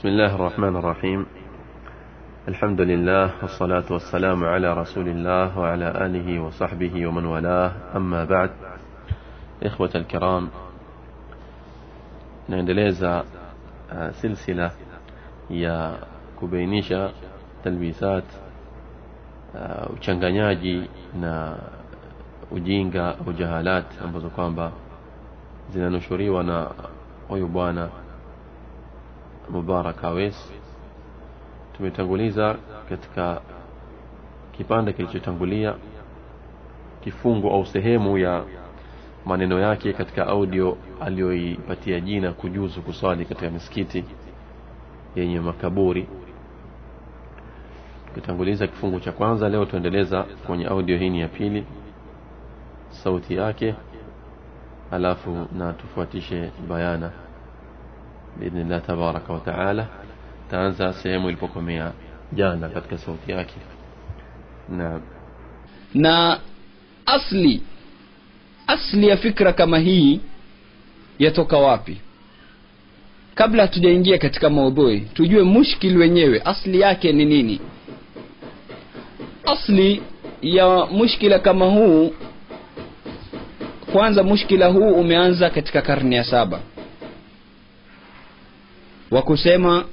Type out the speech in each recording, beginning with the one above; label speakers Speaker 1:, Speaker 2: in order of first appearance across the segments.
Speaker 1: بسم الله الرحمن الرحيم. الحمد لله والصلاة والسلام على رسول الله وعلى آله وصحبه ومن والاه. أما بعد إخوة الكرام نعندليزا آه، سلسلة يا كبينيشا تلبيسات آه، وشنغنياجي نا وجينغا وجهالات أبو زكوانبا زنا نشوري ونا ويبوانا mubarak awes tumetanguliza katika kipande kilichotangulia kifungu au sehemu ya maneno yake katika audio aliyoipatia jina kujuzu kuswali katika misikiti yenye makaburi. Tukitanguliza kifungu cha kwanza leo tuendeleza kwenye audio hii ni ya pili sauti yake alafu na tufuatishe bayana biidhnillah tabaraka wa taala taanza sehemu ilipokomea jana katika sauti yake na
Speaker 2: na asli asli ya fikra kama hii yatoka wapi? Kabla hatujaingia katika maudhui tujue mushkil wenyewe asli yake ni nini? Asli ya mushkila kama huu kwanza mushkila huu umeanza katika karne ya saba wa kusema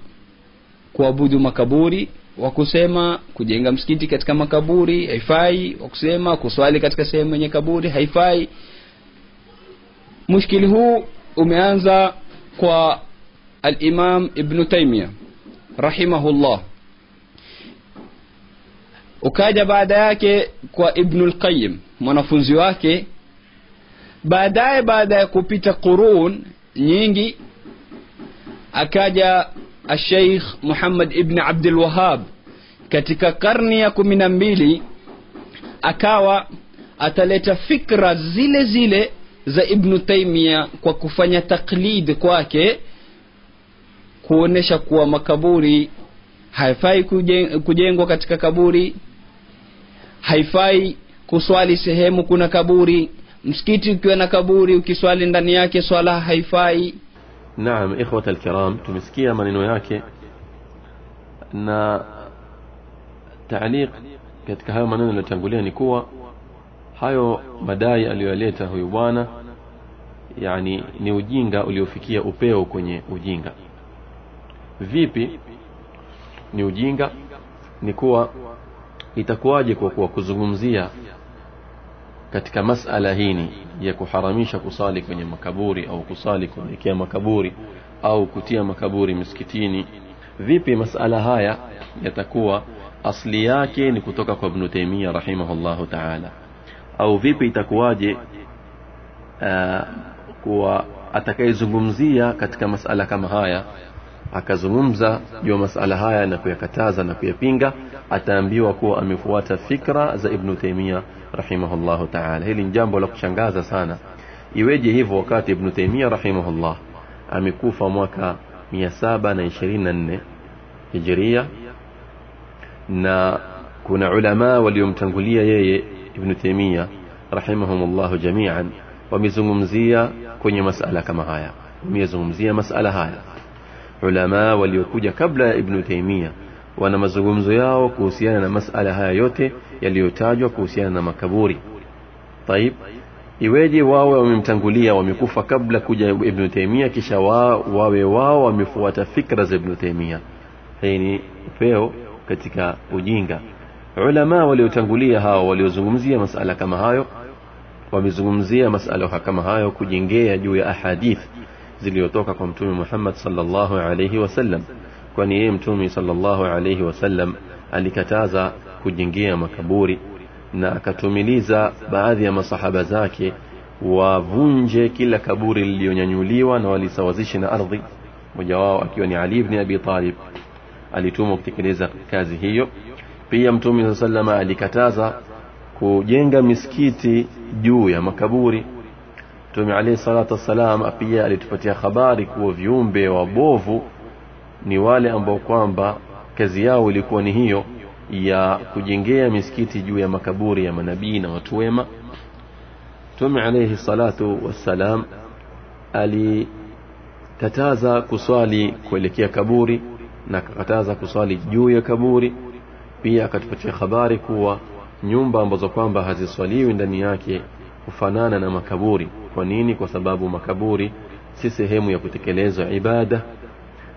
Speaker 2: kuabudu makaburi wa kusema kujenga msikiti katika makaburi haifai. Wa kusema kuswali katika sehemu yenye kaburi haifai. Mushkili huu umeanza kwa alimam ibnu taimia rahimahullah. Ukaja baada yake kwa ibnu lqayim mwanafunzi wake. Baadaye baada ya kupita qurun nyingi akaja asheikh Muhammad ibni abdulwahab katika karni ya kumi na mbili akawa ataleta fikra zile zile za Ibnu Taimia kwa kufanya taklid kwake kuonesha kuwa makaburi haifai kujengwa katika kaburi haifai kuswali sehemu kuna kaburi msikiti ukiwa na kaburi ukiswali ndani yake swala haifai
Speaker 1: naam ikhwata alkiram tumesikia maneno yake na taaliq katika hayo maneno yaliyotangulia ni kuwa hayo madai aliyoyaleta huyu bwana yani ni ujinga uliofikia upeo kwenye ujinga. Vipi ni ujinga? Ni kuwa itakuwaje kwa kuwa kuzungumzia katika masala hini ya kuharamisha kusali kwenye makaburi au kusali kuelekea makaburi au kutia makaburi misikitini. Vipi masala haya yatakuwa? Asli yake ni kutoka kwa ibn Taymiyyah rahimahullahu ta'ala. Au vipi itakuwaje kuwa atakayezungumzia katika masala kama haya akazungumza juu ya masala haya na kuyakataza na kuyapinga ataambiwa kuwa amefuata fikra za ibn Taymiyyah رحمه الله تعالى هل انجام بولا كشنغازة سانا يوجي هيف وقات ابن تيمية رحمه الله امي كوفا موكا ميا سابا نشرين نن هجرية نا كنا علماء واليوم تنقلية يي ابن تيمية رحمهم الله جميعا ومزمزية كوني مسألة كما هايا ومزمزية مسألة هايا علماء واليوكوجة قبل ابن تيمية wana mazungumzo yao kuhusiana na masala haya yote yaliyotajwa kuhusiana na makaburi. Taib iweje wawe wamemtangulia wamekufa kabla kuja ibn taimia kisha wa, wawe wao wamefuata fikra za ibn taimia hii ni upeo katika ujinga. Ulama waliotangulia hao waliozungumzia masala kama hayo wamezungumzia masala kama hayo kujengea juu ya ahadith ziliyotoka kwa mtume Muhammad sallallahu alayhi wasallam kwani yeye mtume sallallahu alayhi wasallam alikataza kujengea makaburi na akatumiliza baadhi ya masahaba zake wavunje kila kaburi lililonyanyuliwa na walisawazishe na ardhi mmoja wao akiwa ni Ali ibn Abi Talib. Alitumwa kutekeleza kazi hiyo. Pia mtume sallama alikataza kujenga misikiti juu ya makaburi. Mtume alayhi salatu wassalam pia alitupatia habari kuwa viumbe wabovu ni wale ambao kwamba kazi yao ilikuwa ni hiyo ya kujengea misikiti juu ya makaburi ya manabii na watu wema. Mtume alayhi salatu wassalam alikataza kuswali kuelekea kaburi na akakataza kuswali juu ya kaburi. Pia akatupatia habari kuwa nyumba ambazo kwamba haziswaliwi ndani yake kufanana na makaburi. Kwa nini? Kwa sababu makaburi si sehemu ya kutekelezwa ibada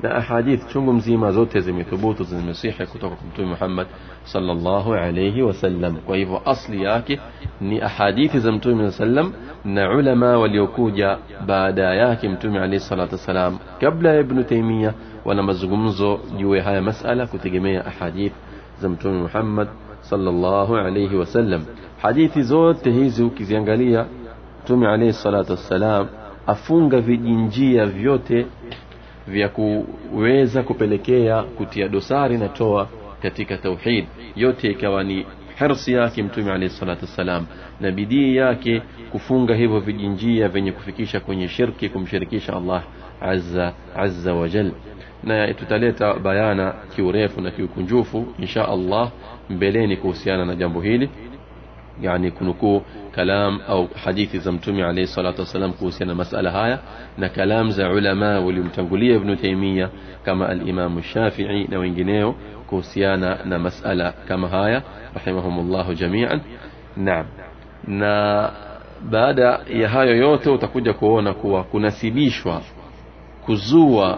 Speaker 1: na ahadith chungu mzima zote zimethubutu zimesihi kutoka kwa mtume Muhammad sallallahu alayhi wasallam kwa hivyo asli yake ni ahadithi za mtume sallam na ulama waliokuja baada yake mtume alayhi salatu wasalam kabla ya ibn taymiya wana mazungumzo juu ya haya masala kutegemea ahadith za mtume Muhammad sallallahu alayhi wasallam hadithi zote hizi ukiziangalia mtume alayhi salatu wassalam afunga vijinjia vyote vya kuweza kupelekea kutia dosari na toa katika tauhid. Yote ikawa ni hirsi yake mtume alayhi salatu wassalam na bidii yake kufunga hivyo vijinjia vyenye kufikisha kwenye shirki kumshirikisha Allah azza azza wa jal. Na tutaleta bayana kiurefu na kiukunjufu insha Allah mbeleni kuhusiana na jambo hili يعني كنكو كلام أو حديث زمتمي عليه الصلاة والسلام كوسينا مسألة هاي نكلام زا علماء ولمتنقلية ابن تيمية كما الإمام الشافعي نوينجنيو كوسيانا نمسألة كما هاي رحمهم الله جميعا. نعم. نا بعد يهايو يوتو تكوجا كونا كوا كنسبيشوا كزوا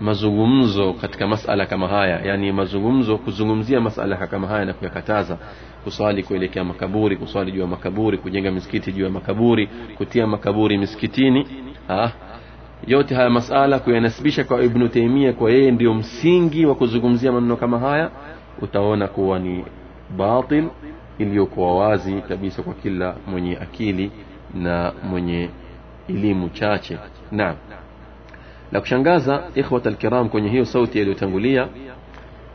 Speaker 1: mazungumzo katika masala kama haya yani mazungumzo kuzungumzia masala kama haya na kuyakataza kuswali kuelekea makaburi kuswali juu ya makaburi kujenga misikiti juu ya makaburi kutia makaburi misikitini ah yote haya masala kuyanasibisha kwa Ibn Taymiyyah kwa yeye ndio msingi wa kuzungumzia maneno kama haya utaona kuwa ni batil iliyokuwa wazi kabisa kwa kila mwenye akili na mwenye elimu chache. Naam la kushangaza ikhwata alkiram kwenye hiyo sauti iliyotangulia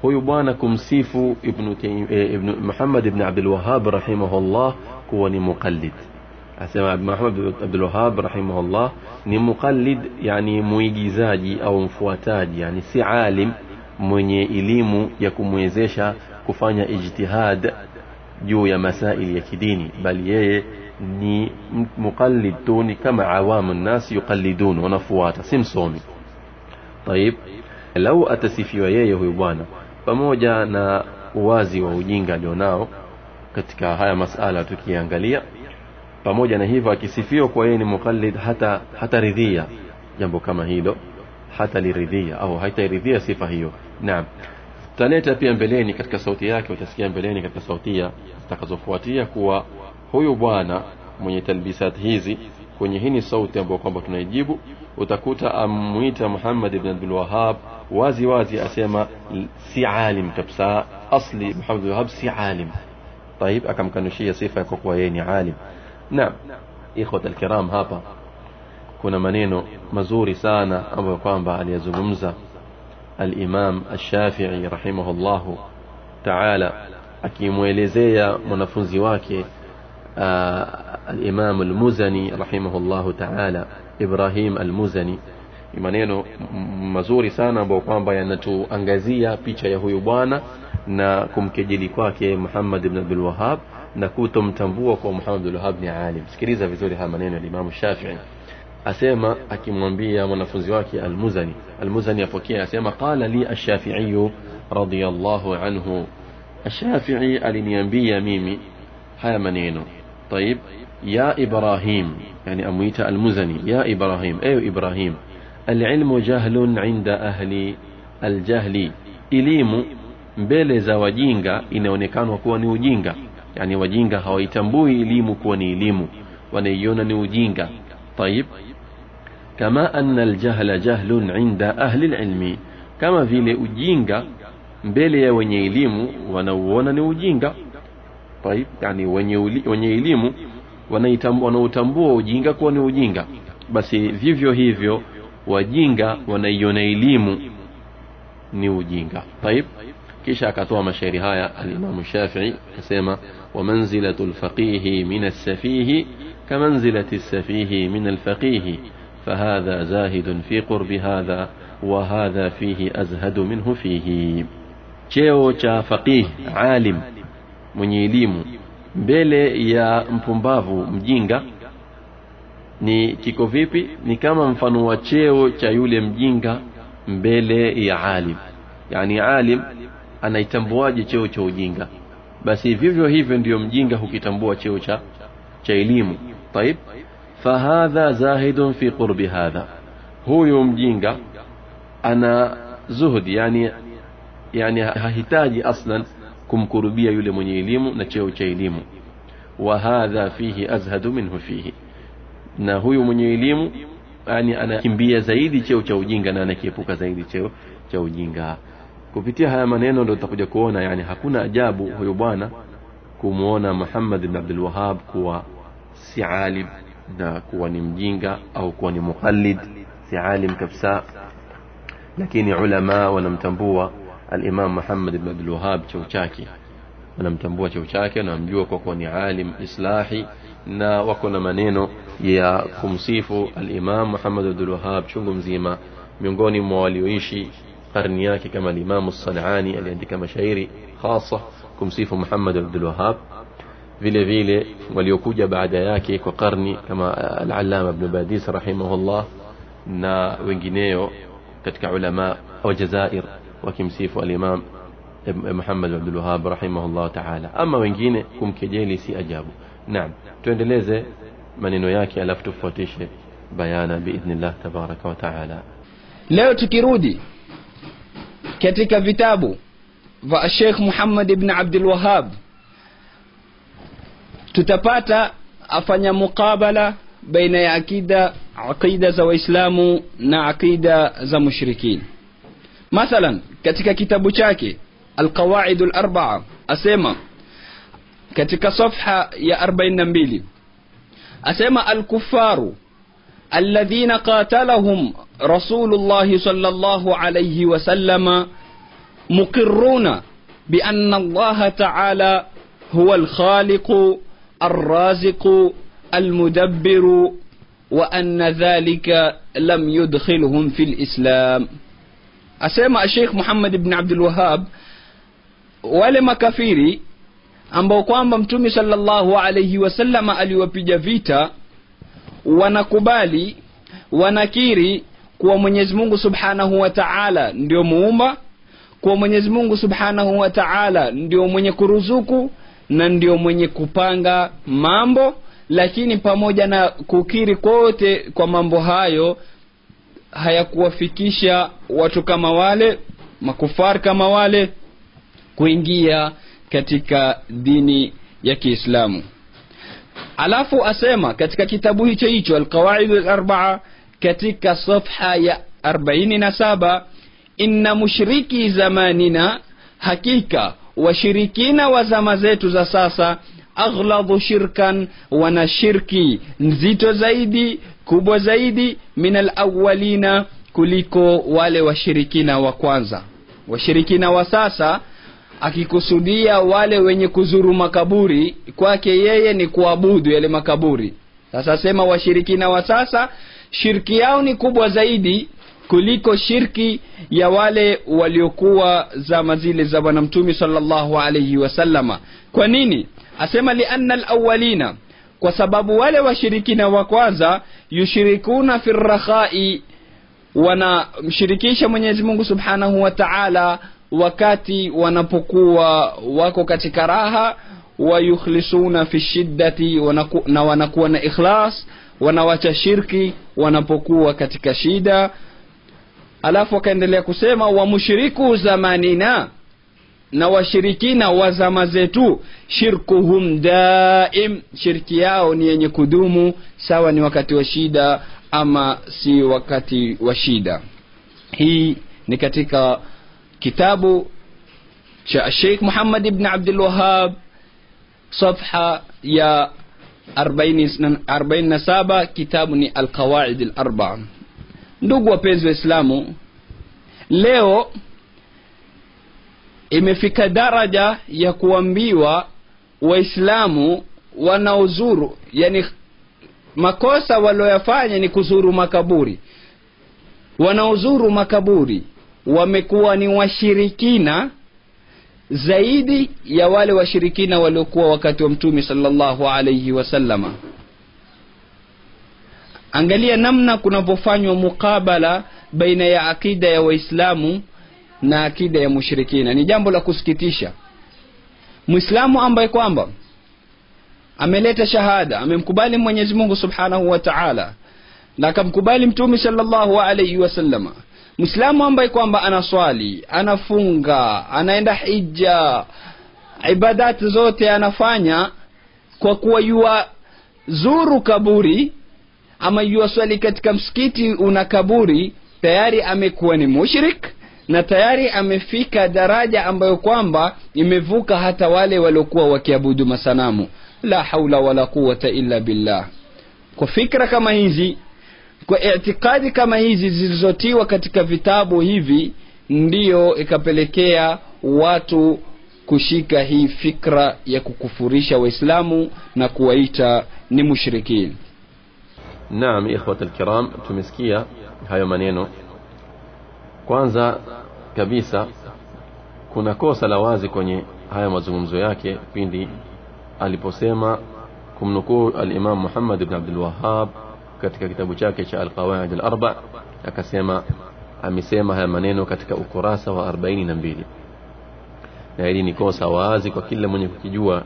Speaker 1: huyu bwana kumsifu ibn, eh, ibn Muhammad ibn Abdul Wahhab rahimahullah kuwa ni muqallid. Asema Muhammad ibn Abdul Wahhab rahimahullah ni muqallid yani muigizaji au mfuataji yani si alim mwenye elimu ya kumwezesha kufanya ijtihad juu ya masaili ya kidini bali yeye ni muqallid tu ni kama awamu nnas yuqallidun wanafuata si msomi. Taib. Lau atasifiwa yeye huyu bwana pamoja na uwazi wa ujinga alionao katika haya masala tukiangalia pamoja na hivyo akisifiwa kwa yeye ni muqallid hata hataridhia jambo kama hilo hata liridhia au haitaridhia sifa hiyo. Naam. Taleta pia mbeleni katika sauti yake utasikia mbeleni katika sautia zitakazofuatia kuwa huyu bwana mwenye talbisat hizi kwenye hii sauti ambayo kwamba tunaijibu utakuta amuita Muhammad ibn Abdul Wahhab wazi wazi asema si alim kabisa asli Muhammad Wahhab si alim طيب akamkanushia sifa ya kuwa yeye ni alim naam ikhwat alkiram hapa kuna maneno mazuri sana ambayo kwamba aliyazungumza al-Imam Ash-Shafi'i rahimahullah ta'ala akimwelezea mwanafunzi wake al-Imam al-Muzani rahimahullah ta'ala Ibrahim al-Muzani ni maneno mazuri sana ambayo kwamba yanatuangazia picha ya huyu bwana na kumkejeli kwake Muhammad ibn Abdul Wahhab na kutomtambua kwa Muhammad Abdul Wahhab ni alim sikiliza vizuri haya maneno ya Imam Shafi'i asema akimwambia mwanafunzi wake Al-Muzani Al-Muzani apokea asema qala li ash-Shafi'i radiyallahu anhu ash-Shafi'i aliniambia mimi haya maneno طيب يا إبراهيم يعني أمويت المزني يا إبراهيم أي إبراهيم العلم جهل عند أهل الجهل إليم mbele za wajinga inaonekana kuwa ni ujinga yani wajinga hawaitambui elimu kuwa ni elimu wanaiona ni ujinga طيب كما أن الجهل جهل عند أهل العلم كما vile ujinga mbele ya wenye elimu wanauona ni ujinga طيب يعني wenye wenye elimu wanautambua ujinga kuwa ni ujinga basi vivyo hivyo wajinga wanaiona elimu ni ujinga طيب kisha akatoa mashairi haya al-Imam Shafi'i akasema wa manzilatu al-faqih min as-safih kamanzilati as-safih min al-faqih فهذا زاهد في قرب هذا وهذا فيه أزهد منه فيه cheo cha faqih alim mwenye elimu mbele ya mpumbavu mjinga. Ni kiko vipi? Ni kama mfano wa cheo cha yule mjinga mbele ya alim. Yani alim anaitambuaje cheo cha ujinga? Basi vivyo hivyo ndiyo mjinga hukitambua cheo cha cha elimu. Taib, fahadha zahidun fi qurbi hadha, huyu mjinga ana zuhdi yani yani hahitaji aslan kumkurubia yule mwenye elimu na cheo cha elimu. Wa hadha fihi azhadu minhu fihi. Na huyu mwenye elimu yani anakimbia zaidi cheo cha ujinga na anakiepuka zaidi cheo cha ujinga. Kupitia haya maneno ndio tutakuja kuona yani hakuna ajabu huyu bwana kumuona Muhammad ibn Abdul Wahhab kuwa si alim na kuwa ni mjinga au kuwa ni muqallid. Si alim kabisa. Lakini ulama wanamtambua الإمام محمد بن عبد الوهاب تشوشاكي أنا متنبوه تشوشاكي أنا مجوك وكوني عالم إصلاحي. نا وكونا منينو يا كمصيف الإمام محمد بن عبد الوهاب شنقم زيما. من قوني مواليويشي قرنياكي كما الإمام الصنعاني اللي عندك مشاهيري خاصة كمصيف محمد بن عبد الوهاب. فيلي فيلي وليكوجا بعد ياكي كقرني كما العلامة بن باديس رحمه الله. نا وينجينيو كتك علماء أو جزائر. وكمسيف الإمام محمد عبد الوهاب رحمه الله تعالى. أما وينجين كم كجيلي سي أجابه. نعم. تندليز من نوياك ألف تفوتيش بيانا بإذن
Speaker 2: الله تبارك وتعالى. لو تكيرودي. كتك فيتابو. والشيخ محمد بن عبد الوهاب. تتباتا أفنى مقابلة بين عقيدة عقيدة زو إسلام نعقيدة زو مشركين مثلا katika kitabu chake alqawaid alarbaa asema katika safha ya 42 asema alkufaru الذين قاتلهم رسول الله صلى الله عليه وسلم مقرون بأن الله تعالى هو الخالق الرازق المدبر وأن ذلك لم يدخلهم في الإسلام asema Sheikh Muhammad ibn Abdul Wahhab wale makafiri ambao kwamba mtume sallallahu alayhi wasallam aliwapiga vita wanakubali wanakiri kuwa Mwenyezi Mungu Subhanahu wa Ta'ala ndio muumba kuwa Mwenyezi Mungu Subhanahu wa Ta'ala ndio mwenye kuruzuku na ndio mwenye kupanga mambo lakini pamoja na kukiri kote kwa mambo hayo hayakuwafikisha watu kama wale makufar kama wale kuingia katika dini ya kiislamu. Alafu asema katika kitabu hicho hicho alqawaidu larbaa katika safha ya 47 inna mushriki zamanina hakika washirikina wa zama zetu za sasa aghladu shirkan wana shirki. Nzito zaidi kubwa zaidi min alawalina kuliko wale washirikina wa kwanza. Washirikina wa sasa akikusudia wale wenye kuzuru makaburi kwake yeye ni kuabudu yale makaburi. Sasa sema washirikina wa sasa shirki yao ni kubwa zaidi kuliko shirki ya wale waliokuwa zama zile za bwana mtume sallallahu alaihi wasallama kwa nini asema lianna alawalina kwa sababu wale washirikina wa kwanza yushirikuna fi rakhai wanamshirikisha mwenyezimungu subhanahu wa taala wakati wanapokuwa wako katika raha wayukhlisuna fi shiddati wanaku, na wanakuwa na ikhlas wanawacha shirki wanapokuwa katika shida. Alafu akaendelea kusema wamushiriku zamanina na washirikina wa zama zetu shirkuhum daim shirki yao ni yenye kudumu sawa ni wakati wa shida ama si wakati wa shida. Hii ni katika kitabu cha Sheikh Muhammad ibn abdulwahab safha ya 47 kitabu ni alqawaid larba ndugu wapenzi wa Islamu leo imefika daraja ya kuambiwa waislamu wanaozuru yani makosa walioyafanya ni kuzuru makaburi. Wanaozuru makaburi wamekuwa ni washirikina zaidi ya wale washirikina waliokuwa wakati wa mtume sallallahu alaihi wasallama angalia namna kunavyofanywa mukabala baina ya akida ya waislamu na akida ya mushirikina. Ni jambo la kusikitisha. Mwislamu ambaye kwamba ameleta shahada amemkubali mwenyezi mungu subhanahu wa taala na akamkubali mtume salllahu alaihi wasallama mwislamu ambaye kwamba anaswali anafunga anaenda hija ibadati zote anafanya kwa kuwa yua zuru kaburi ama yuwaswali katika msikiti una kaburi tayari amekuwa ni mushrik na tayari amefika daraja ambayo kwamba imevuka hata wale waliokuwa wakiabudu masanamu. La haula wala quwata illa billah. Kwa fikra kama hizi kwa itikadi kama hizi zilizotiwa katika vitabu hivi ndiyo ikapelekea watu kushika hii fikra ya kukufurisha waislamu na kuwaita ni mushrikin.
Speaker 1: Naam ikhwat alkiram tumesikia hayo maneno kwanza kabisa kuna kosa la wazi kwenye haya mazungumzo yake pindi aliposema kumnukuu alimam muhammad ibn abdul Wahhab katika kitabu chake cha alqawaid alarba akasema amesema haya maneno katika ukurasa wa 42 na hili ni kosa wazi kwa kila mwenye kukijua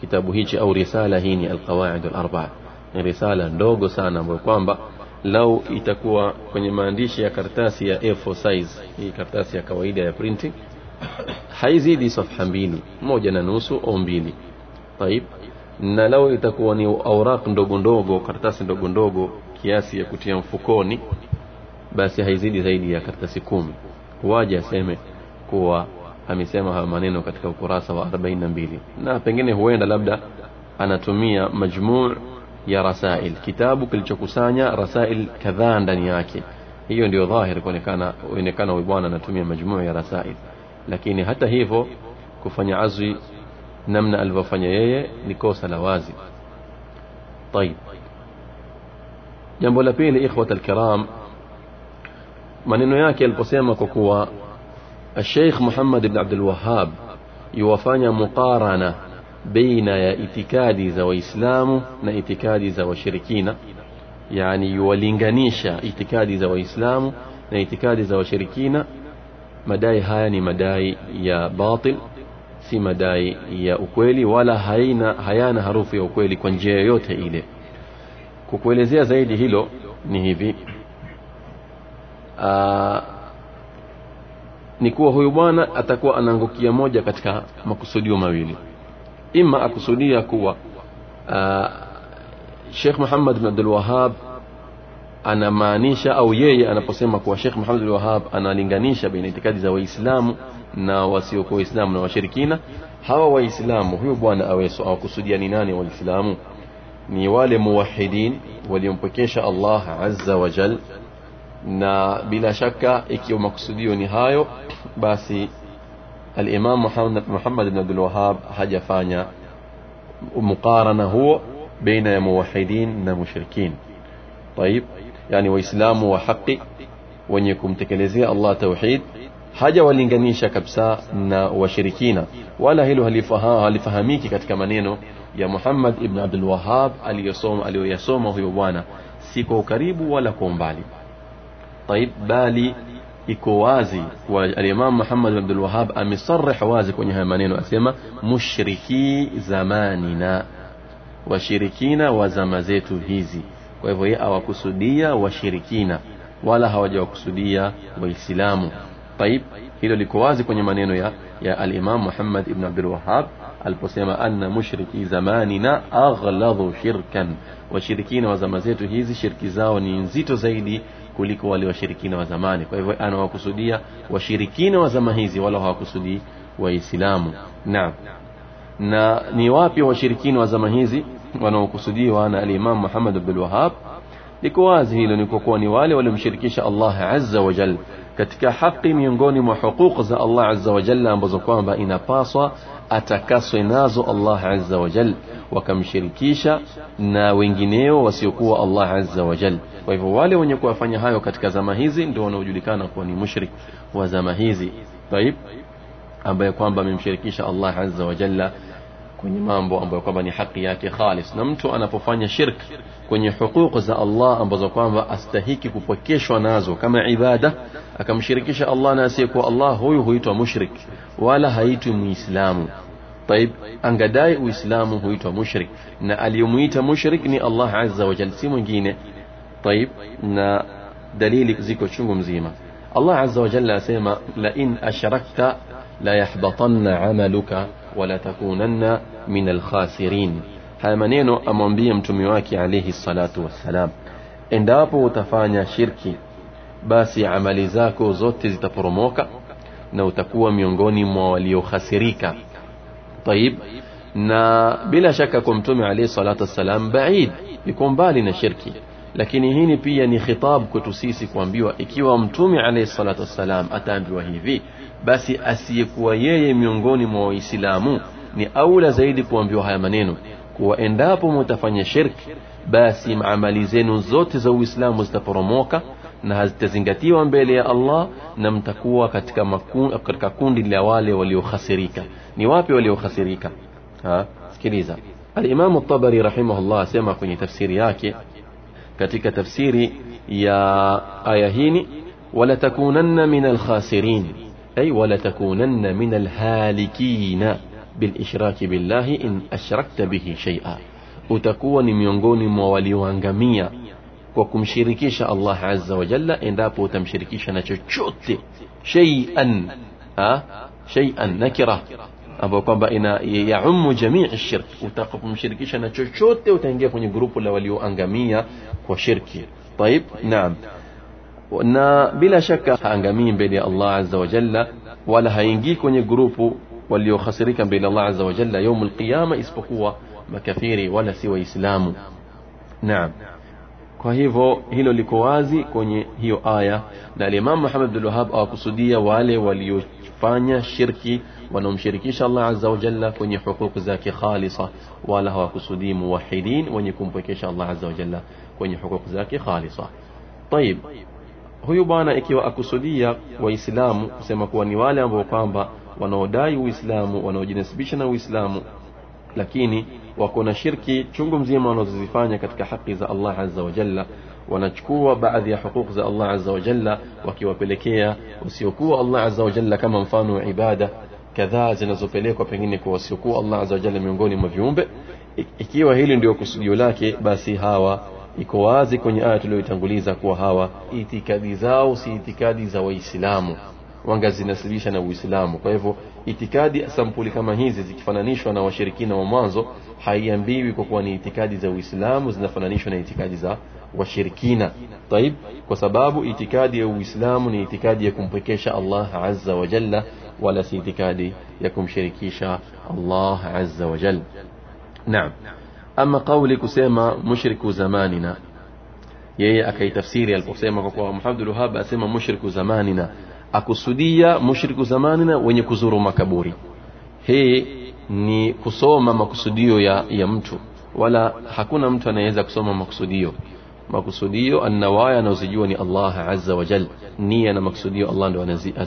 Speaker 1: kitabu hichi au risala hii ni al alqawaid alarba. Ni risala ndogo sana ambayo kwamba lau itakuwa kwenye maandishi ya kartasi ya A4 size. Hii kartasi ya kawaida ya printing. Haizidi safha mbili. Moja na nusu au mbili. Taib. na lau itakuwa ni auraq ndogo ndogo kartasi ndogo ndogo kiasi ya kutia mfukoni basi haizidi zaidi ya kartasi kumi. Waje aseme kuwa amesema haya maneno katika ukurasa wa 42 na pengine huenda labda anatumia majmuu ya rasail kitabu kilichokusanya rasail kadhaa ndani yake hiyo ndio dhahiri kuonekana kuonekana huyu bwana anatumia majmuu ya rasail lakini hata hivyo kufanya azwi namna alivyofanya yeye ni kosa la wazi طيب jambo la pili ikhwata alkiram maneno yake aliposema kwa kuwa الشيخ محمد بن عبد الوهاب يوفanya muqarana baina ya itikadi za waislamu na itikadi za washirikina. Yani yuwalinganisha itikadi za waislamu na itikadi za washirikina. Madai haya ni madai ya batil si madai ya ukweli wala haina, hayana harufu ya ukweli kwa njia yoyote ile. Kukuelezea zaidi hilo ni hivi. Ni kuwa huyu bwana atakuwa anaangukia moja katika makusudio mawili ima akusudia kuwa uh, Sheikh Muhammad bin Abdul Wahhab anamaanisha au yeye anaposema kuwa Sheikh Muhammad bin Wahhab analinganisha baina itikadi za Waislamu na wasiokuwa Waislamu na washirikina hawa Waislamu huyu bwana aweso awakusudia ni nani Waislamu ni wale muwahidin waliompokesha Allah azza wa jal na bila shaka ikiwa makusudio ni hayo basi الإمام محمد, محمد بن عبد الوهاب حاجة فانيا مقارنة هو بين الموحدين ومشركين طيب يعني وإسلام وحق وأن يكون تكاليزي الله توحيد. حاجة ولنغنيشة كبسا وشركين ولا هلو هل فهميك كتكمنينو. يا محمد ابن عبد الوهاب اللي يصوم اللي يصوم هو يبوانا سيكو قريب ولا كون بالي. طيب بالي iko wazi kwa al-Imam Muhammad ibn Abdul Wahhab amesarih wazi kwenye haya maneno asema mushriki zamanina washirikina wa zama zetu hizi. Kwa hivyo yeye awakusudia washirikina wala hawajawakusudia waislamu. Taib hilo liko wazi kwenye maneno ya, ya Imam Muhammad ibn Abdul Wahhab aliposema anna mushriki zamanina aghladhu shirkan. Washirikina wa zama zetu hizi shirki zao ni nzito zaidi kuliko wale washirikina wa zamani kwa hivyo anawakusudia washirikina wa zama hizi wala hawakusudii waislamu naam na ni wapi washirikina wa zama hizi wanaokusudiwa na al-Imam Muhammad Abdul Wahhab liko wazi hilo ni kwa kuwa ni wale waliomshirikisha Allah azza wa jalla katika haki miongoni mwa huquq za Allah azza wa jalla ambazo kwamba inapaswa atakaswe nazo Allah azza wa jal wakamshirikisha na wengineo wasiokuwa Allah azza wa jal. Kwa hivyo wale wenye kuwafanya hayo katika zama hizi ndio wanaojulikana kuwa ni mushrik wa zama hizi. Taib ambaye kwamba amemshirikisha Allah azza wa jalla kwenye mambo ambayo kwamba ni haki yake khalis na mtu anapofanya shirk kwenye huquq za Allah ambazo kwamba astahiki kupokeshwa nazo kama ibada akamshirikisha Allah na asiyekuwa Allah huyu huitwa mushrik wala haitwi muislamu طيب angadai uislamu huitwa mushrik na aliyomuita mushrik ni Allah azza wa jalla si mwingine طيب na dalili ziko chungu mzima Allah azza wa jalla asema la in ashrakta la yahbatanna amaluka takunanna min alkhasirin haya maneno amwambie mtume wake alayhi salatu wassalam endapo utafanya shirki basi amali zako zote zitaporomoka na utakuwa miongoni mwa waliokhasirika طيب na bila shaka kwa mtume alayhi salatu wassalam baid yuko mbali na shirki lakini hii pia ni khitab kwetu sisi kuambiwa ikiwa mtume alayhi salatu wassalam ataambiwa hivi basi asiyekuwa yeye miongoni mwa waislamu ni aula zaidi kuambiwa haya maneno kuwa endapo mutafanya shirki basi amali zenu zote za uislamu zitaporomoka na hazitazingatiwa mbele ya Allah na mtakuwa katika, katika kundi la wale waliokhasirika. Ni wapi waliokhasirika? Sikiliza. Alimamu tabari rahimahullah asema kwenye tafsiri yake katika tafsiri ya aya hini walatakunanna min alkhasirin أي ولتكونن من الهالكين بالإشراك بالله إن أشركت به شيئا. أتكون ميونغون موالي وانغمية وكم شركيش الله عز وجل إن دابو تمشركيش نتشوت شيئا أه؟ شيئا نكرة. أبو قبا إن يعم جميع الشرك. وتقوم شركيش نتشوت وتنجيكم جروب لولي وانغمية وشركي. طيب نعم, نعم. Na bila shaka haangamii mbele ya Allah azza wa jalla wala haingii kwenye grupu waliokhasirika mbele Allah azza wa jalla يوم القيامه isipokuwa makafiri wala si waislamu naam kwa hivyo hilo liko wazi kwenye hiyo aya na al-Imam Muhammad bin Wahhab awakusudia wale waliofanya shirki wanaomshirikisha Allah azza wa jalla kwenye hukuku zake khalisa wala hawakusudii muwahidin wenye kumpwekesha Allah azza wa jalla kwenye hukuku zake khalisa طيب huyu bwana ikiwa akusudia waislamu kusema kuwa ni wale ambao kwamba wanaodai uislamu wanaojinasibisha na uislamu lakini wako na shirki chungu mzima wanazozifanya katika haki za Allah azza wa jalla. Wanachukua baadhi ya huquq za Allah azza wa jalla wakiwapelekea wasiokuwa Allah azza wa jalla kama mfano wa ibada kadhaa zinazopelekwa pengine kwa wasiokuwa Allah azza wa jalla miongoni mwa viumbe. Ikiwa hili ndio kusudio lake basi hawa iko wazi kwenye aya tuliyoitanguliza kuwa hawa itikadi zao si itikadi za waislamu. Wangazinasibisha na uislamu. Kwa hivyo itikadi sampuli kama hizi zikifananishwa na washirikina wa mwanzo haiambiwi kwa kuwa ni itikadi za uislamu zinafananishwa na itikadi za washirikina. Taib kwa sababu itikadi ya uislamu ni itikadi ya kumpekesha Allah azza wa jalla wala si itikadi ya kumshirikisha Allah azza wa jalla. Naam ama kauli kusema mushriku zamanina. Yeye akaitafsiri aliposema kwa kuwa Muhammad Wahhab asema mushriku zamanina. Akusudia mushriku zamanina wenye kuzuru makaburi. Hii ni kusoma makusudio ya, ya mtu. Wala hakuna mtu anayeweza kusoma makusudio. Makusudio annawaya anazijua ni Allah azza wa jal. Nia na makusudio Allah ndo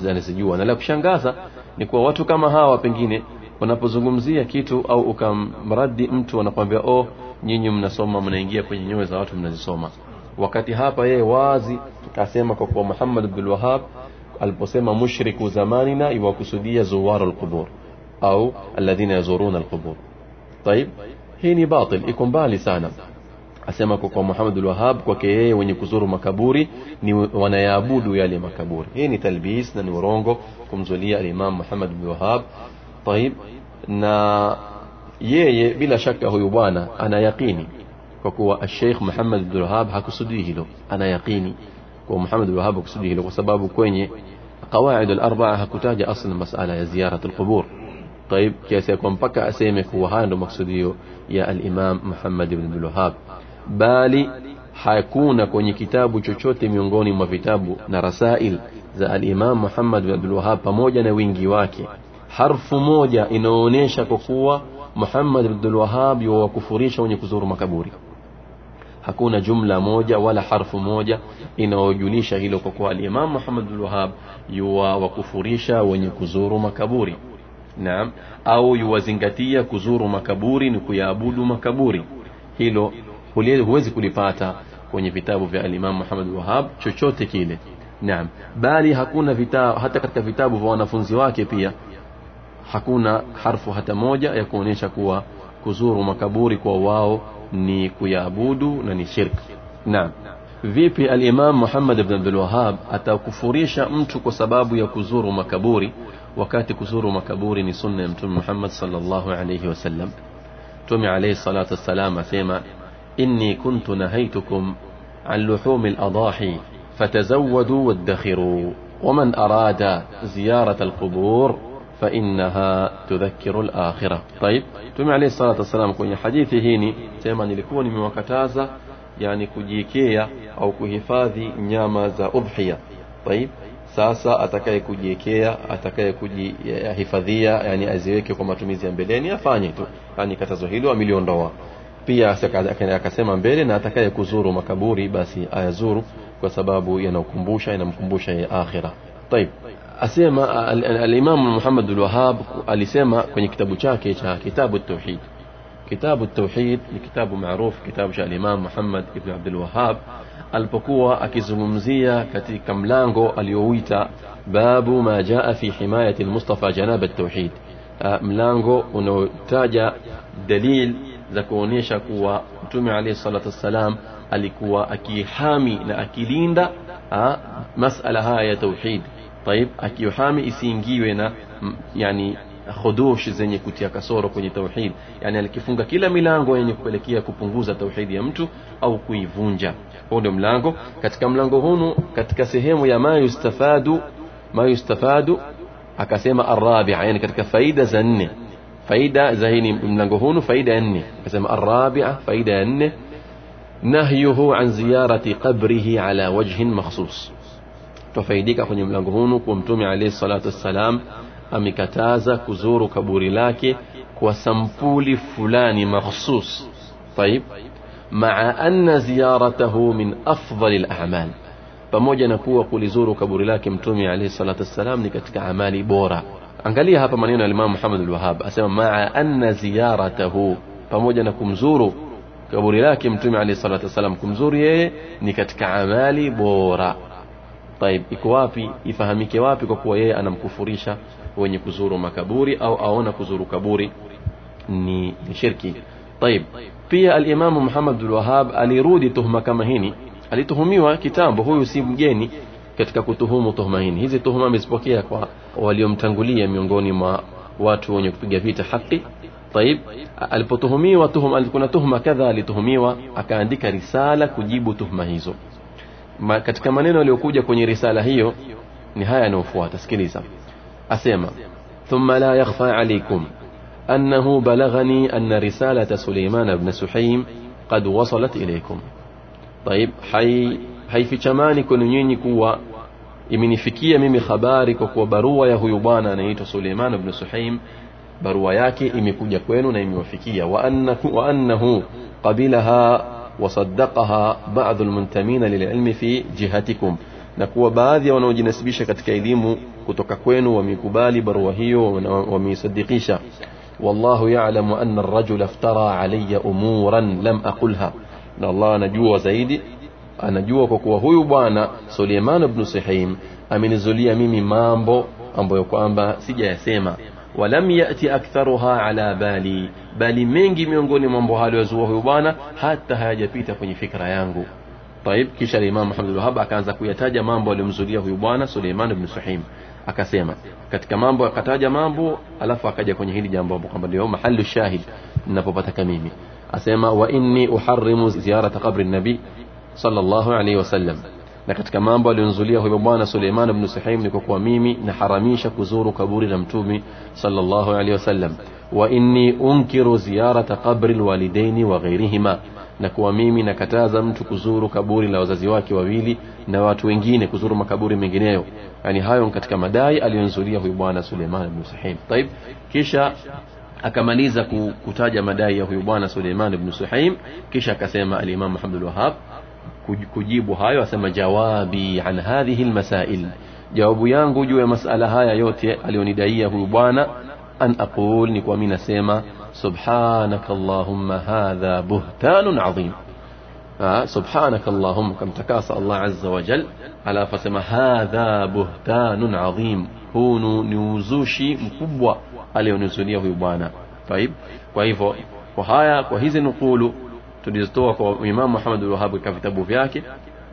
Speaker 1: anazijua. Na la kushangaza ni kuwa watu kama hawa pengine unapozungumzia kitu au ukamradi mtu anakwambia oh nyinyi mnasoma mnaingia kwenye nyoyo za watu mnazisoma. Wakati hapa yeye wazi kasema kwa kuwa Muhammad bin Wahhab aliposema mushriku zamanina iwakusudia zuwaru alqubur au alladhina yazuruna alqubur. Tayib, hii ni batil iko mbali sana. Asema kwa kwa Muhammad al-Wahhab kwake yeye wenye kuzuru makaburi ni wanayaabudu yale makaburi. Hii ni talbis na ni urongo kumzulia al-Imam Muhammad bin Wahhab طيب na yeye bila shaka huyu bwana ana yaqini kwa kuwa Sheikh Muhammad bin Wahhab hakusudii hilo ana yaqini kwa Muhammad bin Wahhab hakusudii hilo kwa sababu kwenye qawaid al-arba'a hakutaja aslan masala ya ziyarat al-qubur طيب kiasi kwa mpaka aseme kuwa haya ndo maksudio ya al-Imam Muhammad ibn Wahhab bali hakuna kwenye kitabu chochote miongoni mwa vitabu na rasail za al-Imam Muhammad ibn Wahhab pamoja na wingi wake harfu moja inaonyesha kwa kuwa Muhammad ibn Wahhab yuwakufurisha wenye kuzuru makaburi. Hakuna jumla moja wala harfu moja inayojulisha hilo kwa kuwa al-Imam Muhammad ibn Wahhab yuwakufurisha wenye kuzuru makaburi. Naam. Au yuwazingatia kuzuru makaburi ni kuyaabudu makaburi. Hilo huwezi kulipata kwenye vitabu vya alimamu Muhammad Wahhab chochote kile. Naam. Bali hakuna vitabu hata katika vitabu vya wanafunzi wake pia hakuna harfu hata moja ya kuonyesha kuwa kuzuru makaburi kwa wao ni kuyaabudu na ni shirk naam vipi al-Imam Muhammad ibn Abdul Wahhab atakufurisha mtu kwa sababu ya kuzuru makaburi wakati kuzuru makaburi ni sunna ya Mtume Muhammad sallallahu alayhi wasallam Mtume alayhi salatu wassalam asema inni kuntu nahaitukum an luhum al-adahi fatazawwadu waddakhiru ومن أراد زيارة القبور fainnaha tudhakiru al-akhirah. Taib, Mtume alayhi salatu wassalam kwenye hadithi hii sema, nilikuwa nimewakataza yani kujiekea au kuhifadhi nyama za udhiya. Taib, sasa atakaye kujiekea atakaye kujihifadhia yani aziweke kwa matumizi ya mbeleni afanye tu, yani katazo hilo ameliondoa. Pia akasema mbele, na atakaye kuzuru makaburi basi ayazuru, kwa sababu yanaukumbusha, yanamkumbusha ya akhira. Taib. Asema al- al- Muhammad al-Wahhab alisema kwenye kitabu chake cha kitabu at-tauhid kitabu at-tauhid ni kitabu maarufu kitabu cha al-Imam Muhammad ibn Abdul Wahhab alipokuwa akizungumzia katika mlango aliouita babu ma jaa fi himayati al-Mustafa janab at-tauhid mlango unaotaja dalil za kuonyesha kuwa Mtume alayhi salatu wassalam alikuwa akihami na akilinda ah, masala haya ya tauhid طيب mm, kasoro kwenye tauhid yani alikifunga kila milango yenye kupelekea kupunguza tauhidi ya mtu au kuivunja huo ndio mlango katika mlango hunu katika sehemu ya ma yustafadu ma yustafadu akasema arrabi'a yani katika faida za nne faida za hii ni mlango hunu faida ya nne akasema arrabi'a faida ya nne nahyuhu an ziyarati qabrihi ala wajhin makhsus tufaidika kwenye mlango hunu kwa mtume alayhi salatu wassalam amekataza kuzuru kaburi lake kwa sampuli fulani makhsus طيب مع أن زيارته من أفضل الأعمال pamoja na kuwa kulizuru kaburi lake mtume alayhi salatu wassalam ni katika amali bora angalia hapa maneno ya Imam Muhammad al-Wahhab asema maa anna ziyaratahu pamoja na kumzuru kaburi lake mtume alayhi salatu wassalam kumzuru yeye ni katika amali bora Taib, iko wapi ifahamike wapi kwa kuwa yeye anamkufurisha wenye kuzuru makaburi au aona kuzuru kaburi ni, ni shirki. Taib, pia alimamu Muhammad bin Wahhab alirudi tuhuma kama hini. Alituhumiwa kitambo huyu si mgeni katika kutuhumu tuhuma hini. Hizi tuhuma amezipokea kwa waliomtangulia miongoni mwa watu wenye kupiga vita haki. Taib, alipotuhumiwa tuhuma kuna tuhuma kadha alituhumiwa akaandika risala kujibu tuhuma hizo. Ma, katika maneno yaliyokuja kwenye risala hiyo ni haya yanayofuata sikiliza asema thumma la yakhfa alaykum أنه بلغني أن رسالة سليمان بن سحيم قد وصلت إليكم طيب حي حي في chamani kwenu nyinyi kuwa imenifikia mimi habari kwa kuwa barua ya huyu bwana anaitwa Suleiman ibn Suhaim barua yake imekuja kwenu na imewafikia wa annahu wa annahu qabilaha وصدقها بعض المنتمين للعلم في جهتكم. نكوى باذي ونوجي نسبيشة كتكايديمو كتوكا كوينو وميكوبالي بروهيو وميصدقيشة والله يعلم أن الرجل افترى علي أمورا لم أقلها. إن الله نجوى زيدي أنا جوا كوكو هو سليمان بن سحيم. أمين زولي ميمي مامبو أمبو يقوى أمبا سيجا يسيما. Walam yati aktharuha ala bali bali mengi miongoni mwa mambo yazua huyu bwana hata hayajapita kwenye fikra yangu طيب kisha Imam Muhammad al-Wahhab akaanza kuyataja mambo aliyomzulia huyu bwana Suleiman ibn Suhaim akasema katika mambo akataja mambo alafu akaja kwenye hili jambo kwamba ndio mahallu shahid ninapopataka mimi asema wa inni uharrimu ziyarata qabri nabi sallallahu alayhi wasallam na katika mambo alionzulia huyo bwana Suleiman ibn Suhaim niko kwa mimi na haramisha kuzuru kaburi la mtume sallallahu alaihi wasallam. Wa inni unkiru ziyarata qabri alwalidaini wa ghairihima. Na kuwa mimi nakataza mtu kuzuru kaburi la wazazi wake wawili na watu wengine kuzuru makaburi mengineyo. Yani hayo katika madai alionzulia huyu bwana Suleiman ibn Suhaim. طيب kisha akamaliza kutaja madai ya huyu bwana Suleiman ibn Suhaim. Kisha akasema alimamu Abdul Wahhab kujibu hayo asema jawabi an hadhihi almasail jawabu yangu juu ya masala haya yote aliyonidaia huyu bwana an aqul ni kwa mimi nasema subhanaka allahumma hadha buhtanun adhim آه، سبحانك اللهم كم تكاس الله عز وجل على فسما هذا بهتان عظيم ni uzushi mkubwa alionizulia huyu bwana طيب kwa hivyo kwa haya kwa hizi nukulu tulizotoa kwa Imam Muhammad al-Wahhab katika vitabu vyake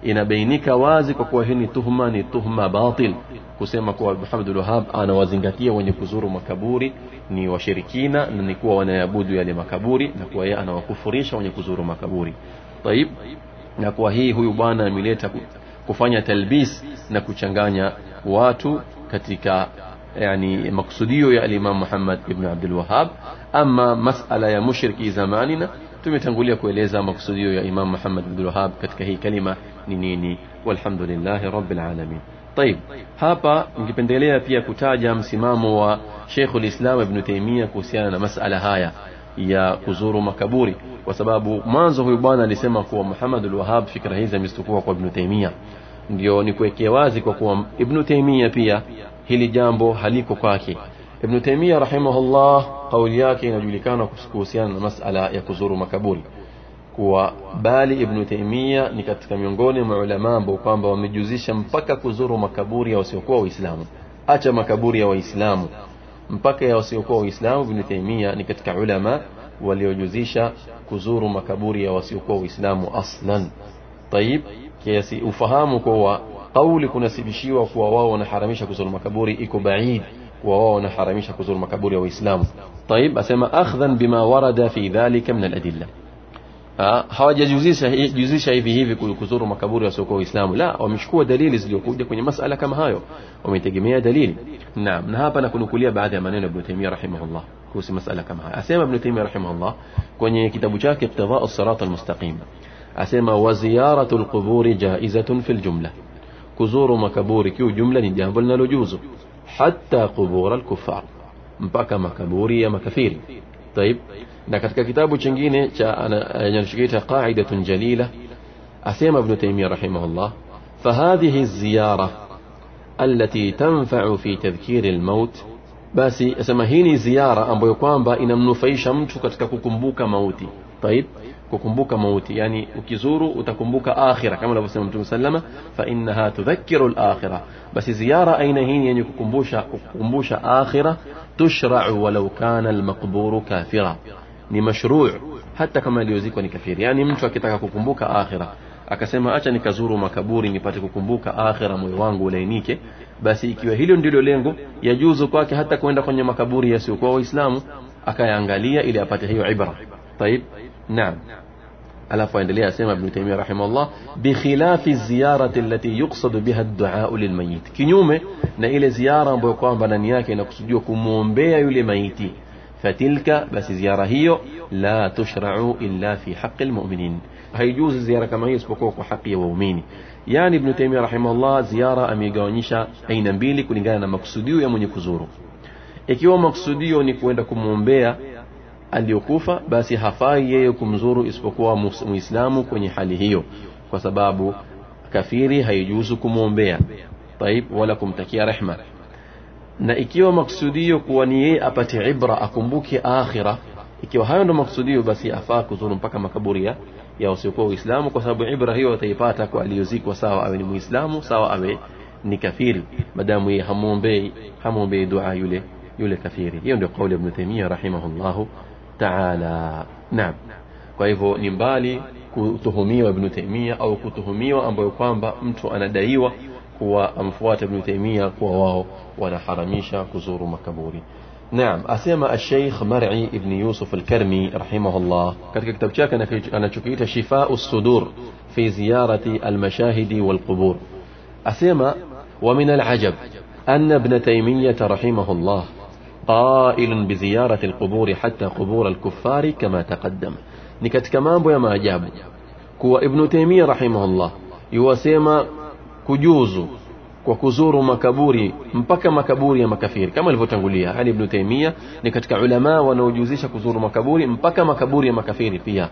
Speaker 1: inabainika wazi kwa kuwa hii ni tuhma ni tuhma batil. Kusema kuwa Muhammad al-Wahhab anawazingatia wenye kuzuru makaburi ni washirikina na ni kuwa wanayabudu yale makaburi na kuwa yeye anawakufurisha wenye kuzuru makaburi. Taib na kuwa hii huyu bwana ameleta kufanya talbis na kuchanganya watu katika yani maksudio ya alimamu Muhammad ibn Abdul Wahhab. Ama masala ya mushriki zamanina tumetangulia kueleza maksudio ya Imam Muhammad Abdul Wahhab katika hii kalima ni nini walhamdulillah rabbil alamin طيب hapa ningependelea pia kutaja msimamo wa Sheikhul Islam Ibn Taymiyyah kuhusiana na masala haya ya kuzuru makaburi kwa sababu mwanzo huyu bwana alisema kuwa Muhammad al-Wahhab fikra hizi amestukua kwa Ibn Taymiyyah ndio ni kuwekea wazi kwa kuwa Ibn Taymiyyah pia hili jambo haliko kwake Ibn Taymiyyah rahimahullah kauli yake inajulikana kuhusiana na masala ya kuzuru makaburi. Kuwa bali Ibn Taymiyyah ni katika miongoni mwa ulama ambao kwamba wamejuzisha mpaka kuzuru makaburi ya wasiokuwa Waislamu. Acha makaburi ya Waislamu. Mpaka ya wasiokuwa Waislamu Ibn Taymiyyah ni katika ulama waliojuzisha kuzuru makaburi ya wasiokuwa Waislamu aslan. Tayib, kiasi ufahamu kuwa kauli kunasibishiwa kuwa wao wanaharamisha kuzuru makaburi iko baidi وووون حرميش كزور مكبوري وإسلام. طيب أسمى أخذا بما ورد في ذلك من الأدلة. آه، حواجة جزي شايف هيفي كزور مكبوري وسوكو إسلام لا ومش هو دليل زليوكودة كوني مسألة كم هايو. ومتجمية دليل. نعم نهابا نكون كليا بعد أمانين ابن تيمية رحمه الله. كوسي مسألة كم هايو أسمى ابن تيمية رحمه الله كوني كتاب جاك ابتضاء الصراط المستقيم. أسمى وزيارة القبور جائزة في الجملة. كزور مكبوري كيو جملة نجابلنا لجوزه حتى قبور الكفار. مبكى يا مكفير طيب نكتك كتاب جنجين ينشكيت قاعدة جليلة أسيما ابن تيمية رحمه الله فهذه الزيارة التي تنفع في تذكير الموت بس اسمهيني زيارة أم بيقوان بإن منفيش أمتك كككمبوك موتي طيب kukumbuka mauti yani ukizuru utakumbuka akhira kama alivyosema mtume sallama fa innaha tudhakkiru al-akhirah basi ziara aina hii yenye kukumbusha kukumbusha akhira tushra'u walau kana al-maqburu kafira ni mashruu hata kama aliyozikwa ni kafiri yani mtu akitaka kukumbuka akhira akasema acha nikazuru makaburi nipate kukumbuka akhira moyo wangu ulainike basi ikiwa hilo ndilo lengo yajuzu kwake hata kwenda kwenye makaburi yasiyokuwa waislamu akayaangalia ili apate hiyo ibra طيب نعم. ألف وإندليا سيما ابن تيمية رحمه الله بخلاف الزيارة التي يقصد بها الدعاء للميت. كنيومة نإلى زيارة بيقوان بنانياك نقصدوكم مومبيا لميتي فتلك بس زيارة هي لا تشرع إلا في حق المؤمنين. هيجوز زيارة كما هي سبقوك حقي وميني يعني ابن تيمية رحمه الله زيارة أميقانيشا أين بيلي كنغانا مقصدو يمني كزورو. إكيو مقصدو نكوين لكم مومبيا aliyokufa basi hafai yeye kumzuru isipokuwa muislamu kwenye hali hiyo kwa sababu kafiri haijuzu kumwombea taib wala kumtakia rehma na ikiwa maksudio kuwa ni yeye apate ibra akumbuke akhira ikiwa hayo ndo maksudio basi afaa kuzuru mpaka makaburi ya ya wasiokuwa uislamu kwa sababu ibra hiyo ataipata kwa aliyozikwa sawa awe ni muislamu sawa awe ni kafiri madamu yeye hamwombei hamwombei dua yule yule kafiri hiyo ndio kauli ya Ibn Taymiyyah rahimahullahu تعالى. نعم. فايو نيمبالي كتهمي ابن تيميه أو كتهمي امبوا كوانبا mtu anadaiwa kuwa amfuata ibn taymiya kuwa wao wanaharamisha kuzuru makaburi. نعم اسما الشيخ مرعي ابن يوسف الكرمي رحمه الله كتب كتاب شاك أنا أنا شكيت شفاء الصدور في زيارة المشاهد والقبور اسما ومن العجب ان ابن تيمية رحمه الله قائل بزيارة القبور حتى قبور الكفار كما تقدم. نكت نكتك مابو يما أجاب كو ابن تيمية رحمه الله. يواسيما كجوز وكزور مكبوري. مبكى مكبوري مكفير. كما الفوتا نقول لها علي ابن تيمية. نكت كعلماء ونوجوزيش كزور مكبوري. مبكى مكبوري مكفير فيها.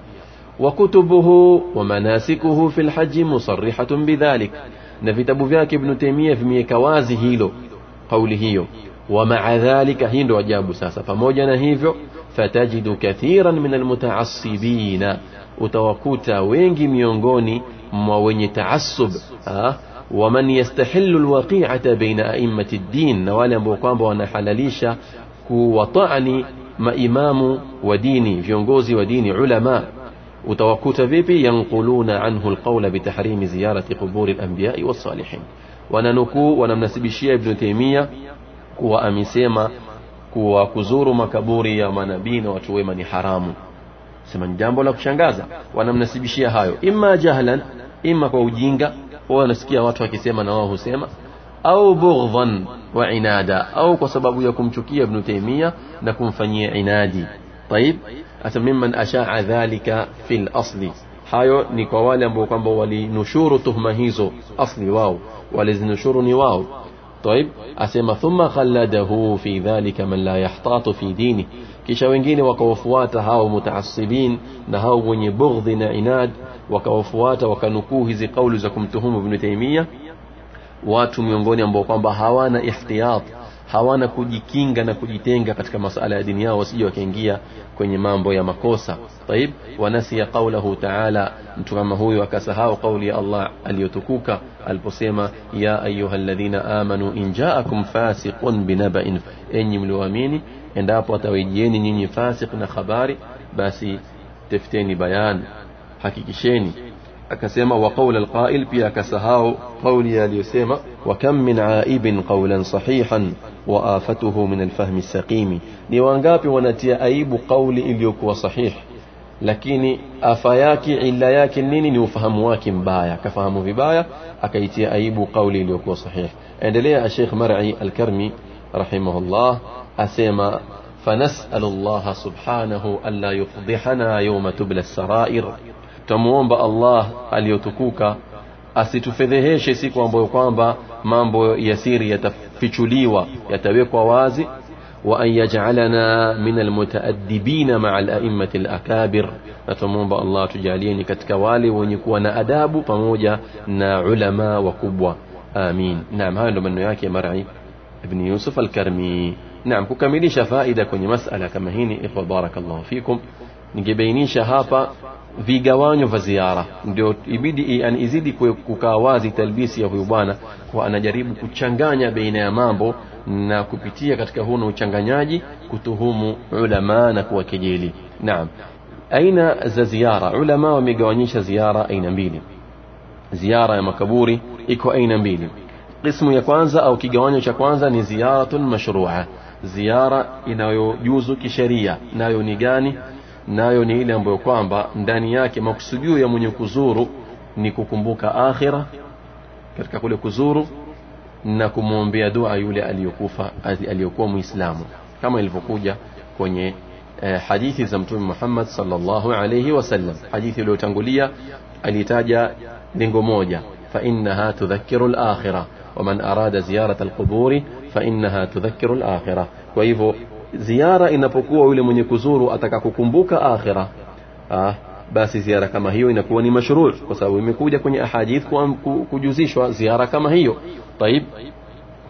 Speaker 1: وكتبه ومناسكه في الحج مصرحة بذلك. نفتبو فيك ابن تيمية في ميكوازي هيلو قوله هيو ومع ذلك هند وجاب ساسا. فموجنا هيفو فتجد كثيرا من المتعصبين. وتوكوتا وينجي ميونغوني مويني تعصب آه؟ ومن يستحل الوقيعة بين أئمة الدين. نوالا حلاليشا كو وطعني ما إمام وديني فيونغوزي وديني علماء وتوكوتا فيبي ينقلون عنه القول بتحريم زيارة قبور الأنبياء والصالحين. وننكو ونمنسبشي ابن تيمية kuwa amesema kuwa kuzuru makaburi ya manabii na watu wema ni haramu sema ni jambo la kushangaza wanamnasibishia hayo imma jahlan imma kwa ujinga wanasikia watu wakisema na wao husema au bughdhan wa inada au kwa sababu ya kumchukia ibn taymiya na kumfanyia inadi طيب hata mimman ashaa dhalika fil asli hayo ni kwa wale ambao kwamba walinushuru tuhma hizo asli wao walizinushuru ni wao طيب أسمى ثم خلده في ذلك من لا يحتاط في دينه. كيش وينجين وكوفوات هاو متعصبين نهاو وني بغض نعناد وكوفوات وكنكوه زي قول زكمتهم ابن تيمية. واتو ميونغوني أمبو قمبا احتياط. hawana kujikinga na kujitenga katika masala ya dini yao wasije wakaingia kwenye mambo ya makosa. Taib wanasiya qaulahu taala mtu kama huyu akasahau kauli ya allah aliyotukuka aliposema ya ayuha ladhina amanu in jaakum fasiqun binabain enyi mlioamini endapo atawejieni nyinyi fasik na habari basi tafuteni bayan hakikisheni akasema wa qawl alqa'il pia akasahau kauli aliyosema wa kam min aibin qawlan sahihan wa afatuhu min alfahmi saqimi ni wangapi wanatia aibu kauli iliyokuwa sahihi lakini afa yake illa yake nini ni ufahamu wake mbaya akafahamu vibaya akaitia aibu kauli iliyokuwa sahihi endelea Sheikh Mar'i Al-Karmi rahimahullah asema فنسأل الله سبحانه ألا يفضحنا يوم تبلى السرائر tumuomba Allah aliyotukuka asitufedheheshe siku ambayo kwamba mambo ya siri yatafichuliwa yatawekwa wazi wa an yaj'alana min almutaaddibina ma'a al-a'immati al-akabir na tumuomba Allah tujalieni katika wale wenye kuwa na adabu pamoja na ulama wakubwa amin naam hayo ndo maneno yake Mar'i ibn Yusuf al-Karmi naam kukamilisha faida kwenye masala kama hii ikhwa barakallahu fikum ningebainisha hapa vigawanyo vya ziara. Ndio ibidi izidi kukaa wazi talbisi ya huyu bwana kwa anajaribu kuchanganya baina ya mambo na kupitia katika huno uchanganyaji kutuhumu ulama na kuwakejeli. Naam. Aina za ziara. Ulama wamegawanyisha ziara aina mbili. Ziara ya makaburi iko aina mbili. Qismu ya kwanza au kigawanyo cha kwanza ni ziaratun mashrua. Ziara inayojuzu kisheria. Nayo ni gani nayo ni ile ambayo kwamba ndani yake makusudio ya mwenye kuzuru ni kukumbuka akhira katika kule kuzuru na kumwombea dua yule aliyokufa aliyokuwa muislamu kama ilivyokuja kwenye eh, hadithi za mtume Muhammad sallallahu alayhi wasallam hadithi iliyotangulia alitaja lengo moja fa innaha tudhakkiru al-akhirah ومن أراد زيارة القبور فإنها تذكر الآخرة kwa hivyo ziara inapokuwa yule mwenye kuzuru ataka kukumbuka akhira ah, basi ziara kama hiyo inakuwa ni mashruu kwa sababu imekuja kwenye ahadith kujuzishwa ziara kama hiyo طيب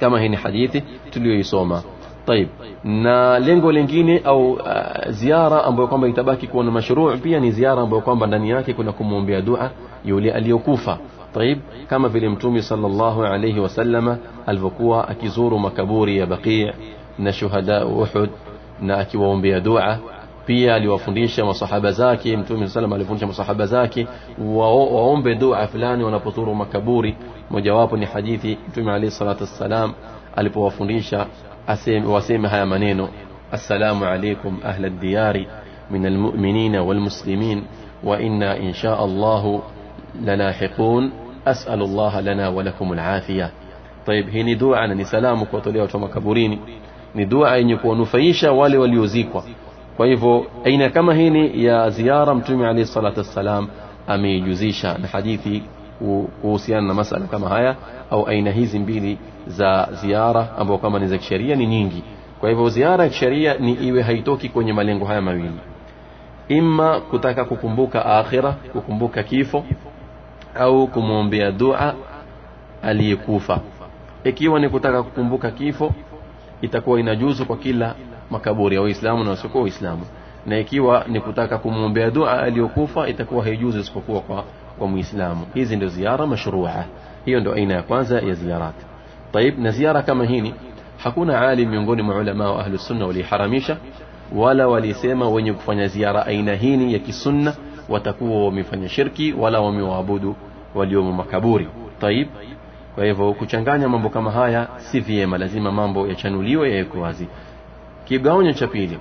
Speaker 1: kama hii ni hadithi tuliyoisoma طيب na lengo lingine au uh, ziara ambayo kwamba itabaki kuwa na mashruu pia ni ziara ambayo kwamba ndani yake kuna kumwombea dua yule aliyokufa طيب kama vile mtume sallallahu alayhi wasallama alivyokuwa akizuru makaburi ya Baqi' نشهداء أحد ناكي وهم بيدوعة بيا لوفنديشة مصحابة زاكي متومي صلى الله عليه وسلم مصحابة زاكي وهم بيدوعة فلاني ونبطور مكبوري مجواب لحديثي متومي عليه الصلاة والسلام ألبو وفنديشة وسيم هيا منينو السلام عليكم أهل الديار من المؤمنين والمسلمين وإنا إن شاء الله لناحقون أسأل الله لنا ولكم العافية طيب هني دعاء لسلامك وطليعة مكبوريني ni dua yenye kuwanufaisha wale waliozikwa. Kwa hivyo aina kama hili ya ziara mtume alayhi salatu wassalam ameijuzisha na hadithi kuhusiana na masala kama haya au aina hizi mbili za ziara ambao kama ni za kisheria ni nyingi. Kwa hivyo ziara ya kisheria ni iwe haitoki kwenye malengo haya mawili. Imma kutaka kukumbuka akhira kukumbuka kifo au kumwombea dua aliyekufa. Ikiwa ni kutaka kukumbuka kifo itakuwa inajuzu kwa kila makaburi ya waislamu na wasiokuwa waislamu na ikiwa ni kutaka kumwombea dua aliyokufa itakuwa haijuzu isipokuwa kwa kwa muislamu hizi ndio ziara mashrua hiyo ndio aina ya kwanza ya ziyarat طيب na ziara kama hini hakuna alim miongoni mwa ulama wa ahlus sunna waliharamisha wala walisema wenye kufanya ziara aina hini ya kisunna watakuwa wamefanya shirki wala wamewaabudu waliomo makaburi طيب kwa hivyo kuchanganya mambo kama haya si vyema. Lazima mambo yachanuliwe yawekwe wazi. Kigaonyo cha pili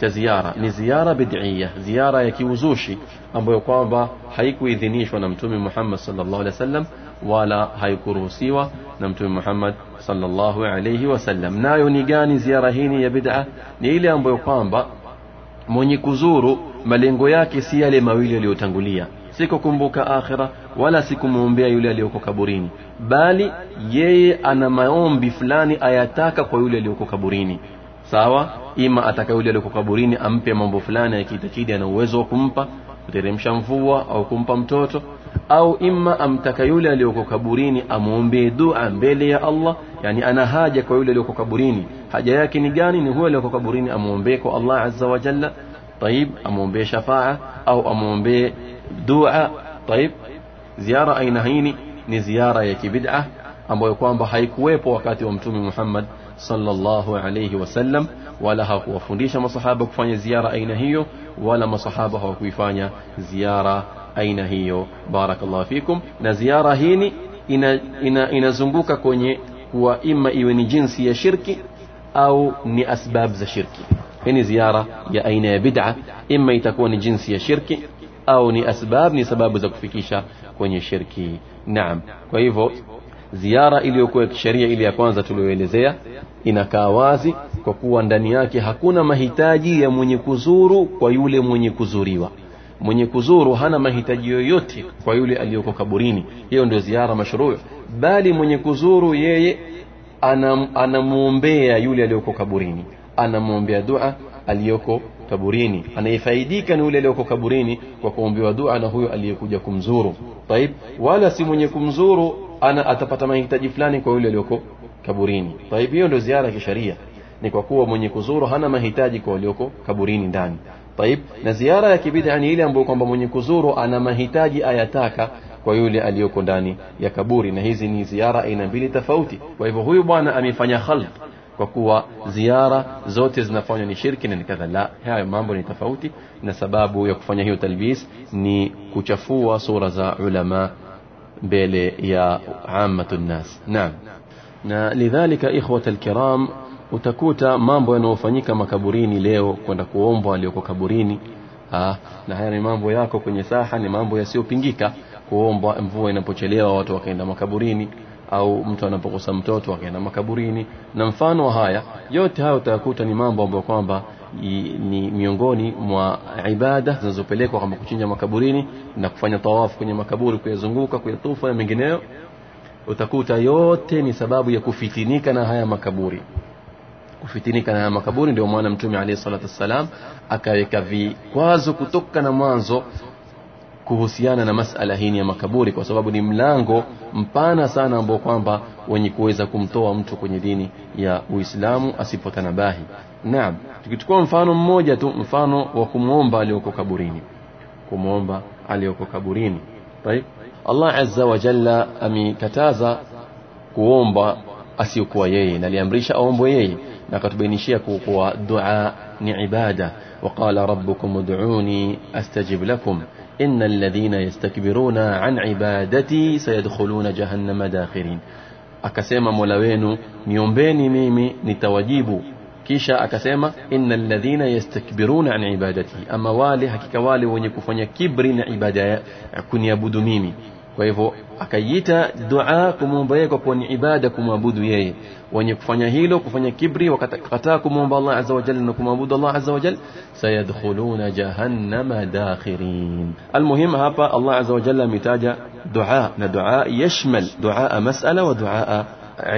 Speaker 1: cha ziara ni ziara bid'ia ziara ya kiuzushi ambayo kwamba haikuidhinishwa na mtume Muhammad sallallahu alaihi wasallam wala haikuruhusiwa na mtume Muhammad sallallahu alaihi wasallam. Nayo ni gani ziara hii ya bid'a? Ni ile ambayo kwamba mwenye kuzuru malengo yake si yale mawili yaliyotangulia sikukumbuka akhira wala sikumwombea yule aliyoko kaburini. Bali yeye ana maombi fulani ayataka kwa yule aliyoko kaburini. Sawa? Ima ataka yule aliyoko kaburini ampe mambo fulani akiitakidi ana uwezo wa kumpa kuteremsha mvua au kumpa mtoto. Au ima amtaka yule aliyoko kaburini amwombee dua mbele ya Allah yani ana haja kwa yule aliyoko kaburini. Haja yake ni gani? Ni huyo aliyoko kaburini amwombee kwa Allah azza wa jalla. Tayib amwombee shafaa au amwombee دعاء طيب زيارة أين هيني نزيارة يكي بدعة. أما يقوم بحيك ويب وقاتي ومتومي محمد صلى الله عليه وسلم. ولها هو فنديش ما صحابك فاني زيارة أين هيو ولا ما صحابة هو كيفاني زيارة أين هيو بارك الله فيكم. نزيارة هيني إن إن إن كوني هو إما إيوني جنسي شركي أو ني أسباب زشركي إن زيارة يا أين بدعة. إما تكون جنسي شركي au ni asbab ni sababu za kufikisha kwenye shirki. Naam. Kwa hivyo ziara iliyokuwa ya kisheria ile ya kwanza tuliyoelezea inakaa wazi kwa kuwa ndani yake hakuna mahitaji ya mwenye kuzuru kwa yule mwenye kuzuriwa. Mwenye kuzuru hana mahitaji yoyote kwa yule aliyoko kaburini. Hiyo ndio ziara mashruu. Bali mwenye kuzuru yeye anam, anamwombea yule aliyoko kaburini. Anamwombea dua aliyoko kaburini. Anayefaidika ni yule aliyoko kaburini kwa kuombewa dua na huyo aliyekuja kumzuru. Taib wala si mwenye kumzuru ana atapata mahitaji fulani kwa yule aliyoko kaburini. Taib hiyo ndio ziara ya kisharia ni kwa kuwa mwenye kuzuru hana mahitaji kwa walioko kaburini ndani. Taib na ziara ya kibidha ni ile ambayo kwamba mwenye kuzuru ana mahitaji ayataka kwa yule aliyoko ndani ya kaburi. Na hizi ni ziara aina mbili tofauti. Kwa hivyo huyu bwana amefanya khalq kwa kuwa ziara zote zinafanywa ni shirki na ni kadha la. Hayo mambo ni tofauti na sababu ya kufanya hiyo talbis ni kuchafua sura za ulama mbele ya ammatun nas naam. Na lidhalika ikhwata alkiram utakuta mambo yanayofanyika makaburini leo kwenda kuombwa aliyoko kaburini. Ha, na haya ni mambo yako kwenye saha ni mambo yasiyopingika kuombwa mvua inapochelewa watu wakaenda makaburini au mtu anapokosa mtoto akaenda makaburini. Na mfano wa haya yote hayo utayakuta ni mambo ambayo kwamba ni miongoni mwa ibada zinazopelekwa kama kuchinja makaburini na kufanya tawafu kwenye makaburi kuyazunguka kuyatufa na mengineyo. Utakuta yote ni sababu ya kufitinika na haya makaburi. Kufitinika na haya makaburi ndio maana mtume alayhi salatu wassalam akaweka vikwazo kutoka na mwanzo kuhusiana na masala hii ya makaburi kwa sababu ni mlango mpana sana ambao kwamba wenye kuweza kumtoa mtu kwenye dini ya Uislamu asipotanabahi. Naam, tukichukua mfano mmoja tu, mfano wa kumwomba aliyoko kaburini, kumwomba aliyoko kaburini. Tayeb, Allah azza wa jalla amekataza kuomba asiyokuwa yeye, na aliamrisha aombwe yeye, na akatubainishia kuwa dua ni ibada. Waqala rabbukum ud'uni astajib lakum إن الذين يستكبرون عن عبادتي سيدخلون جهنم داخرين akasema mola wenu niombeni mimi nitawajibu kisha akasema inna alladhina yastakbiruna an ibadati ama wale hakika wale wenye kufanya kibri na ibada kuniabudu mimi kwa hivyo akaiita dua kumwomba kwa kuwa ni ibada kumwabudu yeye wenye kufanya hilo kufanya kibri wakakataa kumwomba Allah azza wa jalla na kumwabudu Allah azza wa jalla sayadkhuluna jahannama dakhirin almuhim hapa Allah azza wa jalla ametaja dua na dua yashmal dua masala wa dua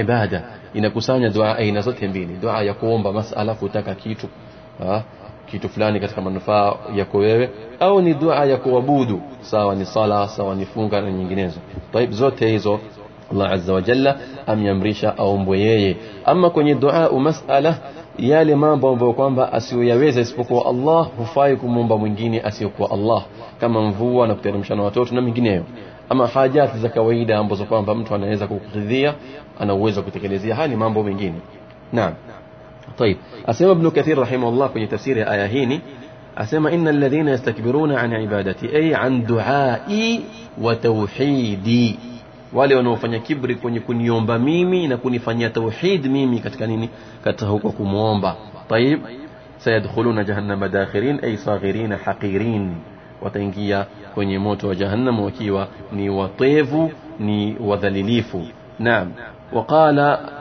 Speaker 1: ibada inakusanya dua aina zote mbili dua ya kuomba masala kutaka kitu kitu fulani katika manufaa yako wewe au ni dua ya kuabudu sawa ni sala sawa ni funga na nyinginezo taib zote hizo Allah azza wa jalla amyamrisha aombwe yeye ama kwenye dua masala yale mambo ambayo kwamba asiyoyaweza isipokuwa Allah hufai kumwomba mwingine asiyokuwa Allah kama mvua na kuteremsha na watoto na mengineyo ama hajati za kawaida ambazo kwamba mtu anaweza kukuridhia ana uwezo kutekelezea haya ni mambo mengine naam طيب أسمى ابن كثير رحمه الله في تفسير آية هيني أسمى إن الذين يستكبرون عن عبادتي أي عن دعائي وتوحيدي wale wanaofanya kibri kwenye kuniomba mimi na kunifanyia tauhid mimi katika nini katika huko kumwomba طيب sayadkhuluna jahannama dakhirin ay saghirin haqirin wataingia kwenye moto wa jahannam wakiwa ni watevu ni wadhalilifu naam وقال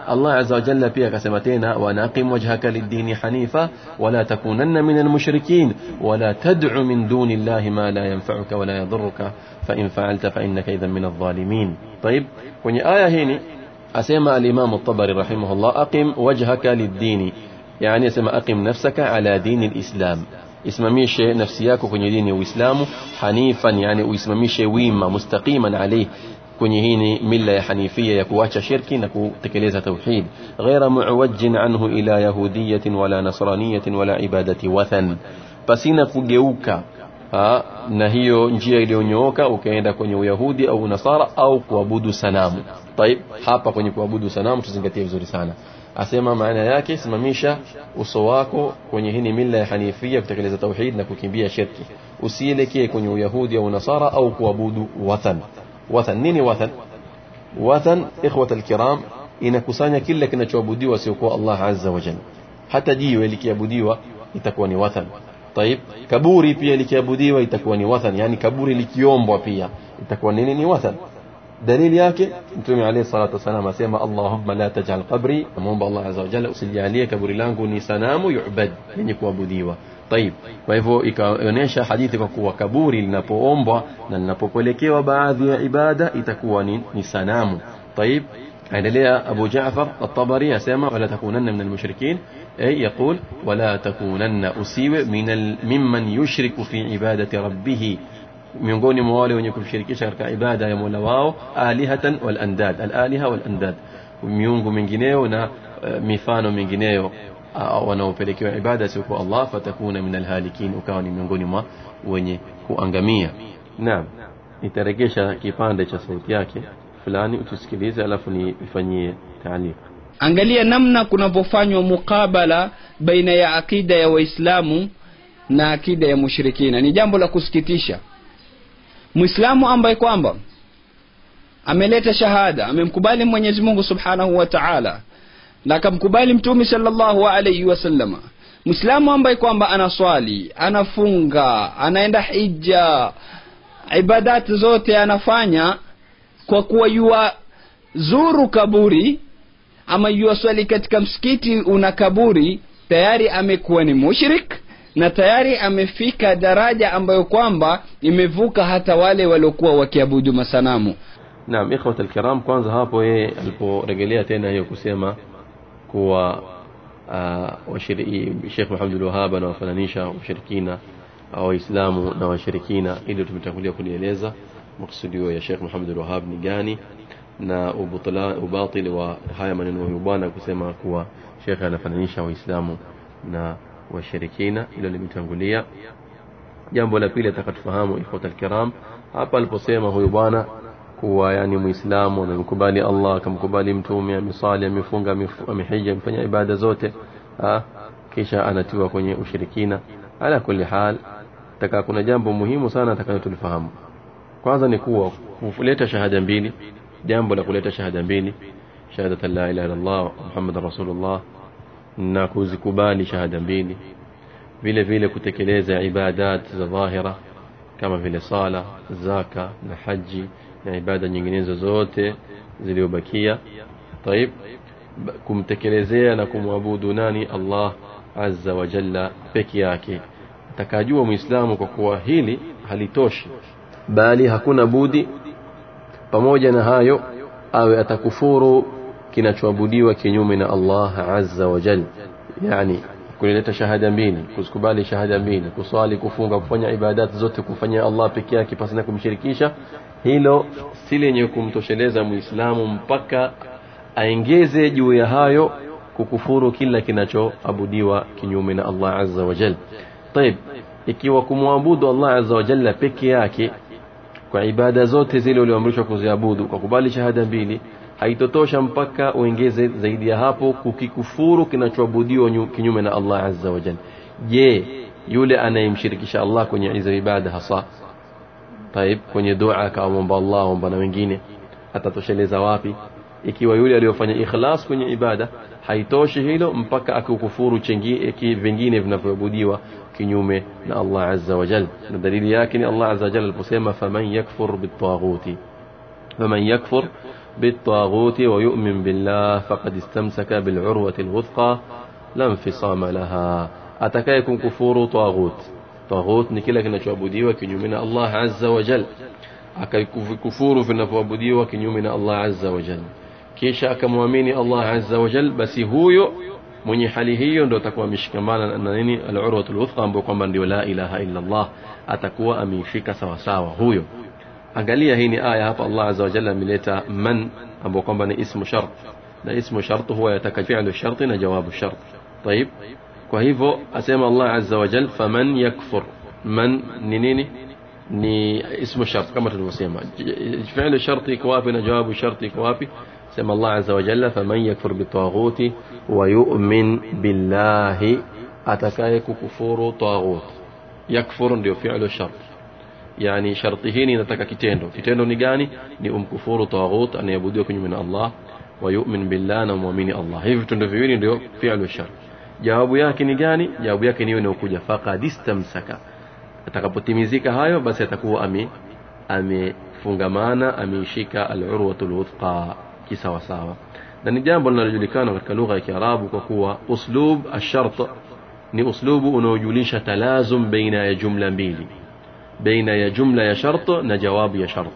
Speaker 1: الله عز وجل في قسمتين وناقم وجهك للدين حنيفا ولا تكونن من المشركين ولا تدع من دون الله ما لا ينفعك ولا يضرك. فإن فعلت فإنك إذا من الظالمين. طيب كوني آية هيني أسيما الإمام الطبري رحمه الله أقم وجهك للدين. يعني أسيما أقم نفسك على دين الإسلام. اسم ميشي نفسياك كوني ديني وإسلام حنيفا يعني اسم ميشي ويما مستقيما عليه. Kwenye hii mila ya hanifia ya kuacha shirki na kutekeleza tauhid ghaira muwajjin anhu ila yahudiyatin wala nasraniyatin wala ibadati wathan pasina kugeuka ha, na hiyo njia iliyonyooka ukaenda kwenye uyahudi au nasara au kuabudu sanamu taib hapa kwenye kuabudu sanamu tuzingatie vizuri sana asema maana yake simamisha uso wako kwenye hii mila ya hanifia kutekeleza tauhid na kukimbia shirki usielekee kwenye uyahudi au nasara au kuabudu wathan وثن. نيني وثن. وثن إخوة الكرام إن كسانيا كلا كنا تعبدي وسيقوى الله عز وجل. حتى ديوة لكيابدي ويتكواني وثن. طيب كبوري بيا لكيابدي ويتكواني وثن. يعني كبوري لكيوم بيا يتكواني نيني وثن. دليل ياك أنتم عليه الصلاة والسلام سيما اللهم لا تجعل قبري أمون بالله عز وجل أسلي عليك كبري لانكو ني سنام يعبد لنكوى بديوة طيب kwa hivyo ikaonyesha hadithi kwa kuwa kaburi linapoombwa na linapopelekewa baadhi ya ibada itakuwa ni, sanamu طيب endelea Abu Jaafar at-Tabari asema wala takunanna min al-mushrikin ay yaqul wala takunanna usiwe min mimman yushriku fi ibadati rabbih miongoni mwa wale wenye kumshirikisha katika ibada ya Mola wao alihatan wal andad al-aliha wal andad miungu mingineyo na uh, mifano mingineyo wanaopelekewa ibada sio Allah fatakuna min alhalikin ukawa ni miongoni mwa wenye kuangamia. Naam. Nitaregesha kipande cha sauti yake fulani utusikilize alafu nifanyie taaliq.
Speaker 2: Angalia namna kunavyofanywa mukabala baina ya akida ya waislamu na akida ya mushrikina. Ni jambo la kusikitisha. Mwislamu ambaye kwamba ameleta shahada amemkubali mwenyezi mungu subhanahu wa taala na akamkubali mtume sallallahu alaihi wasallama mwislamu ambaye kwamba anaswali anafunga anaenda hija ibadati zote anafanya kwa kuwa yua zuru kaburi ama yuwaswali katika msikiti una kaburi tayari amekuwa ni mushrik na tayari amefika daraja ambayo kwamba imevuka hata wale waliokuwa wakiabudu masanamu.
Speaker 1: Naam ikhwat alkiram kwanza hapo yeye aliporejelea tena hiyo kusema kuwa uh, Sheikh Muhammad al-Wahhab anawafananisha washirikina au waislamu na washirikina ili tumetangulia kulieleza maksudio ya Sheikh Muhammad al-Wahhab ni gani na ubutla, ubatili wa haya maneno ya bwana kusema kuwa Sheikh anafananisha waislamu na washirikina hilo limetangulia. Jambo la pili atakatufahamu ikhwata alkiram hapa aliposema huyu bwana kuwa yani muislamu amemkubali Allah akamkubali mtume amesali amefunga amehija amefanya ibada zote ha? kisha anatiwa kwenye ushirikina ala kulli hal taka kuna jambo muhimu sana atakayo tulifahamu kwanza ni kuwa kuleta shahada mbili jambo la kuleta shahada mbili shahadata la ilaha illallah muhammad rasulullah na kuzikubali shahada mbili vile vile kutekeleza ibadat za dhahira kama vile sala zaka na haji na ibada nyinginezo zote zilizobakia. Tayib kumtekelezea na kumwabudu nani? Allah azza wa jalla peke yake. Atakajua muislamu kwa kuwa hili halitoshi bali hakuna budi. Pamoja na hayo awe atakufuru kinachoabudiwa kinyume na Allah azza wa jalla. Yani kulileta shahada mbili kusikubali shahada mbili kuswali kufunga kufanya ibadati zote kufanya Allah peke yake pasina kumshirikisha hilo si lenye kumtosheleza muislamu mpaka aengeze juu ya hayo kukufuru kila kinachoabudiwa kinyume na Allah azza wa jalla. طيب ikiwa kumwabudu Allah azza wa jalla peke yake kwa ibada zote zile ulioamrishwa kuziabudu kwa kubali shahada mbili haitotosha mpaka uengeze zaidi ya hapo kukikufuru kinachoabudiwa kinyume na Allah azza wa jalla. Je yule anayemshirikisha Allah kwenye hizo ibada hasa طيب kwenye dua akaomba Allah na wengine atatosheleza wapi ikiwa yule aliyofanya ikhlas kwenye ibada haitoshi hilo mpaka akukufuru vingine vinavyoabudiwa kinyume na Allah azza wa jalla na dalili yake ni Allah azza wa jalla aliposema faman yakfur bitaghuti فمن يكفر بالطاغوت ويؤمن بالله فقد استمسك بالعروة الوثقى لا انفصام لها أتكايكم كفور طاغوت طاغوت نكلك نشابودي وكن يمنا الله عز وجل. أكل كفور في نفوابودي وكن يمنا الله عز وجل. كيشا كمؤمن الله عز وجل بس هو من حالي هي دو تكوى مشكمانا أنني العروة الوثقى بقوم بندي لا إله إلا الله أتكوى أمي فيك سوا سوا هو أقليا هيني آية هب الله عز وجل مليتا من؟ أبو قمبني اسم شرط. لا اسم شرط هو يتكفي عن الشرط جواب الشرط. طيب. Kwa hivyo asema Allah azza wa jalla faman yakfur man ni nini ni ismu shart kama tulivyosema fi'lu shart iko na jawabu shart iko sema Allah azza wa jalla faman yakfur bitaghuti wa yu'min billahi atakaye kukufuru taghut yakfur ndio fi'lu shart yani sharti hii inataka kitendo kitendo ni gani ni umkufuru taghut anayeabudiwa kinyume na Allah wa yu'min billah na muamini Allah hivi vitendo viwili ndio fi'lu shart jawabu yake ni gani jawabu yake ni inayokuja faqad istamsaka atakapotimizika hayo basi atakuwa ame amefungamana ameishika al-urwatul wuthqa kisawa sawa na ni jambo linalojulikana katika lugha ya Kiarabu kwa kuwa uslub ash-shart ni uslubu unaojulisha talazum baina ya jumla mbili baina ya jumla ya shart na jawabu ya shart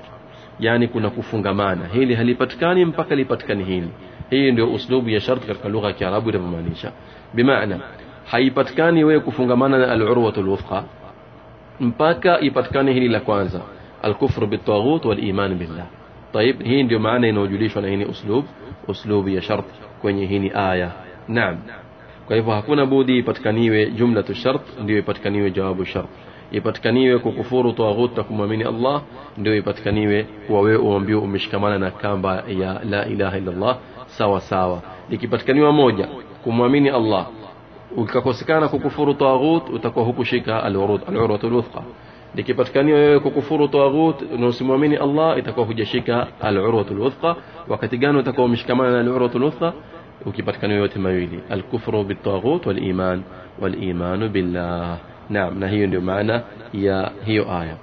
Speaker 1: yani kuna kufungamana hili halipatikani mpaka lipatikane hili hii ndio uslubu ya shart katika lugha ya Kiarabu inavyomaanisha bimaana haipatikani wewe kufungamana na al-urwatul wuthqa mpaka ipatikane hili la kwanza al-kufru bit-taghut wal-iman billah طيب hii ndio maana inayojulishwa na hii ni uslub uslubu ya shart kwenye hii ni aya naam kwa hivyo hakuna budi ipatikaniwe jumlatu shart ndio ipatikaniwe jawabu shart ipatikaniwe kukufuru taghut na kumwamini Allah ndio ipatikaniwe kuwa wewe uambiwe umeshikamana na kamba ya la ilaha illa Allah sawa sawa ikipatikaniwa moja kumwamini Allah ukikosekana kukufuru taghut utakuwa hukushika al-urud al-urwatul wuthqa likipatikaniwa wewe kukufuru taghut na usimwamini Allah itakuwa hujashika al-urwatul wuthqa wakati gani utakuwa umeshikamana na al-urwatul wuthqa ukipatikaniwa yote mawili al-kufru bit-taghut wal-iman wal-iman billah naam na hiyo ndio maana ya hiyo aya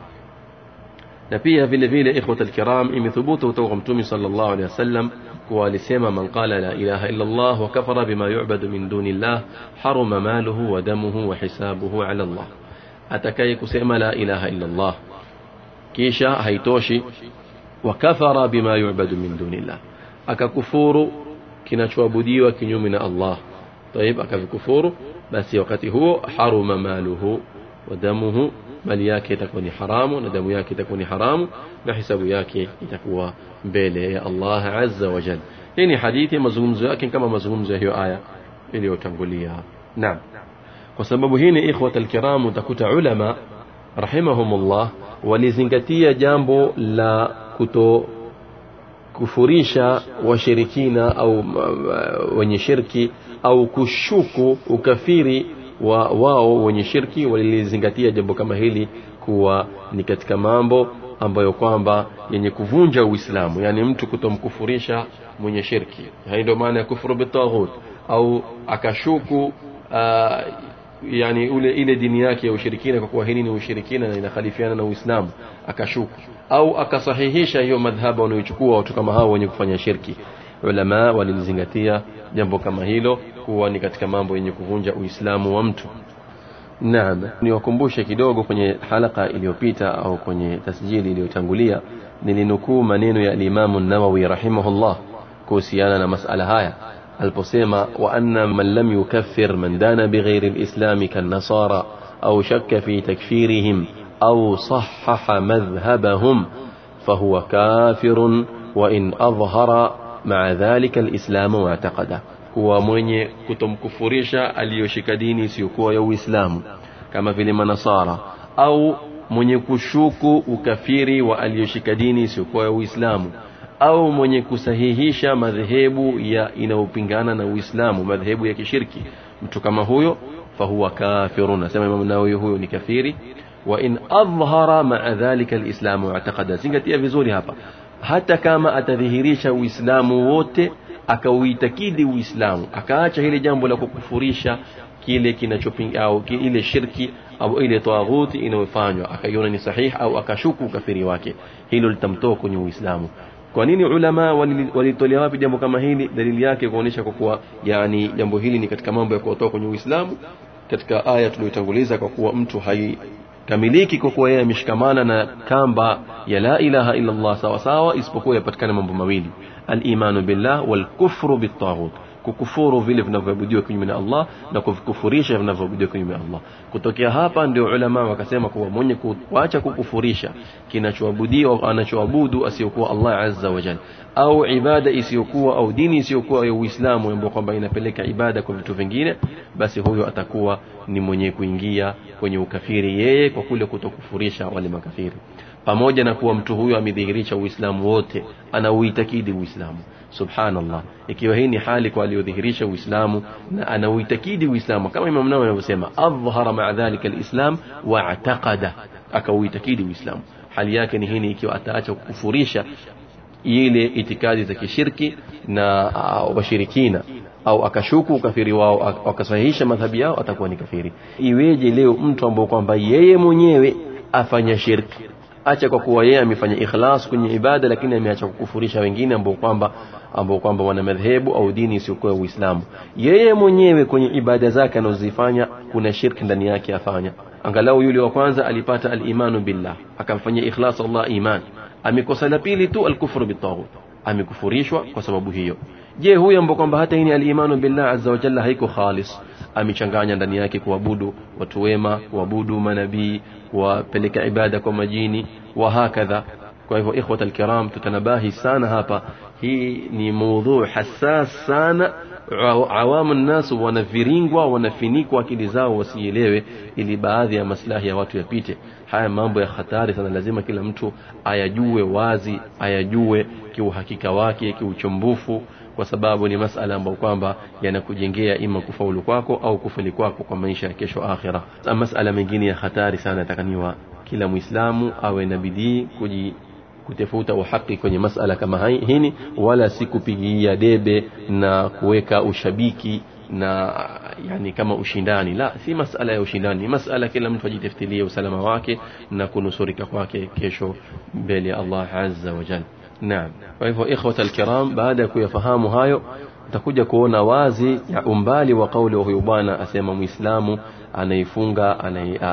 Speaker 1: na pia vile vile ikhwata alkiram imethubutu kutoka mtume sallallahu alaihi wasallam والسيما من قال لا إله إلا الله وكفر بما يعبد من دون الله حرم ماله ودمه وحسابه على الله. أتكي كسيما لا إله إلا الله. كيشا هيتوشي وكفر بما يعبد من دون الله. أكا كفور كنا شوابدي وكن يمن الله. طيب أكا كفور بس وقته هو حرم ماله ودمه. مالياك تكون حرام ندم ياك تكون حرام نحسب ياك تكون بيلي. الله عز وجل. إني حديثي مزوم زي لكن كما مزوم زي هي آية إلي وتنقلي نعم. وسبب هنا إخوة الكرام تكوت علماء رحمهم الله ولزنكتية جامبو لا كتو كفريشا وشركين أو ونشركي أو كشوكو وكفيري وواو ونشركي ولزنكتية جامبو كما هيلي kuwa ni katika mambo ambayo kwamba yenye kuvunja Uislamu yani mtu kutomkufurisha mwenye shirki. Hii ndio maana ya kufuru bitaghut au akashuku uh, yani ule ile dini yake ya ushirikina kwa kuwa hili ni ushirikina na inakhalifiana na Uislamu akashuku. Au akasahihisha hiyo madhhabu wanayochukua watu kama hao wenye kufanya shirki. Ulama walilizingatia jambo kama hilo kuwa ni katika mambo yenye kuvunja Uislamu wa mtu Naam, niwakumbushe kidogo kwenye halaka iliyopita au kwenye tasjili iliyotangulia nilinukuu maneno ya Imam Nawawi rahimahullah kuhusiana na masala haya aliposema wa anna man lam yukaffir man dana bighairi lislami kannasara au shakka fi takfirihim au sahaha madhhabahum fahuwa kafirun wa in adhhara maa dhalika alislamu waataqada kuwa mwenye kutomkufurisha aliyoshika dini isiyokuwa ya uislamu kama vile manasara au mwenye kushuku ukafiri wa aliyoshika dini isiyokuwa ya uislamu au mwenye kusahihisha madhehebu ya inayopingana na uislamu madhehebu ya kishirki mtu kama huyo fahuwa kafirun nasema imamu nawawi huyo ni kafiri wa in adhhara maa dhalika alislamu waataqada zingatia vizuri hapa hata kama atadhihirisha uislamu wote akauitakidi uislamu akaacha hili jambo la kukufurisha kile kinachopinga au ile shirki au ile tawaghuti inayofanywa akaiona ni sahihi au akashuku ukafiri wake. Hilo litamtoa kwenye uislamu. Kwa nini ulama walitolea wapi jambo kama hili? Dalili yake kuonesha kwa kuwa yani jambo hili ni katika mambo ya kuwatoa kwenye uislamu katika aya tuliyotanguliza kwa kuwa mtu haikamiliki kwa kuwa yeye ameshikamana na kamba ya la ilaha illa Allah sawa sawa isipokuwa yapatikana mambo mawili al-imanu billah wal kufru bitaghut kukufuru vile vinavyoabudiwa kinyume na Allah na kukufurisha vinavyoabudiwa kinyume na Allah kutokea hapa ndio ulama wakasema kuwa mwenye kuacha kukufurisha kinachoabudiwa anachoabudu asiyokuwa Allah azza wa jalla au ibada isiyokuwa au dini isiyokuwa ya Uislamu ambayo kwamba inapeleka ibada kwa vitu vingine basi huyo atakuwa ni mwenye kuingia kwenye ukafiri yeye kwa kule kutokufurisha wale makafiri pamoja na kuwa mtu huyo amedhihirisha Uislamu wote anauitakidi Uislamu. Subhanallah. Ikiwa hii ni hali kwa aliyodhihirisha Uislamu na anauitakidi Uislamu kama Imam Nawawi anavyosema adhhara ma'a dhalika alislam wa ataqada akauitakidi Uislamu. Hali yake ni hii ikiwa ataacha kufurisha ile itikadi za kishirki na uh, washirikina au akashuku ukafiri wao akasahihisha madhhabi yao atakuwa ni kafiri. Iweje leo mtu ambao kwamba yeye mwenyewe afanya shirki acha kwa kuwa yeye amefanya ikhlas kwenye ibada lakini ameacha kukufurisha wengine ambao kwamba ambao kwamba wana madhehebu au dini isiyokuwa Uislamu. Yeye mwenyewe kwenye ibada zake anazozifanya kuna shirki ndani yake afanya. Angalau yule wa kwanza alipata al-imanu billah akamfanyia ikhlas Allah iman. Amekosa la pili tu al-kufru bitaghut amekufurishwa kwa sababu hiyo je huyu ambao kwamba hata hii ni alimanu billah azza wa jalla haiko khalis? Amechanganya ndani yake kuabudu watu wema kuabudu manabii kuwapeleka ibada kwa majini wa hakadha. Kwa hivyo ikhwata alkiram tutanabahi sana hapa. Hii ni maudhu hassas sana. Awamu nnas wanaviringwa wanafinikwa akili zao wasielewe ili baadhi ya maslahi ya watu yapite. Haya mambo ya hatari sana lazima kila mtu ayajue wazi ayajue kiuhakika wake kiuchumbufu kwa sababu ni masala ambayo kwamba yanakujengea ima kufaulu kwako au kufeli kwako kwa maisha ya kesho akhira. Masala mengine ya hatari sana yatakaniwa. Kila muislamu awe na bidii kuji kutafuta uhaki kwenye masala kama hini wala si kupigia debe na kuweka ushabiki na yani kama ushindani. La si masala ya ushindani. Masala kila mtu ajitafutilie usalama wake na kunusurika kwake kesho mbele ya Allah azza wa jalla naam. Kwa hivyo ikhwata alkiram baada ya kuyafahamu hayo utakuja kuona wazi ya umbali wa kauli wa huyu bwana asema muislamu anaifunga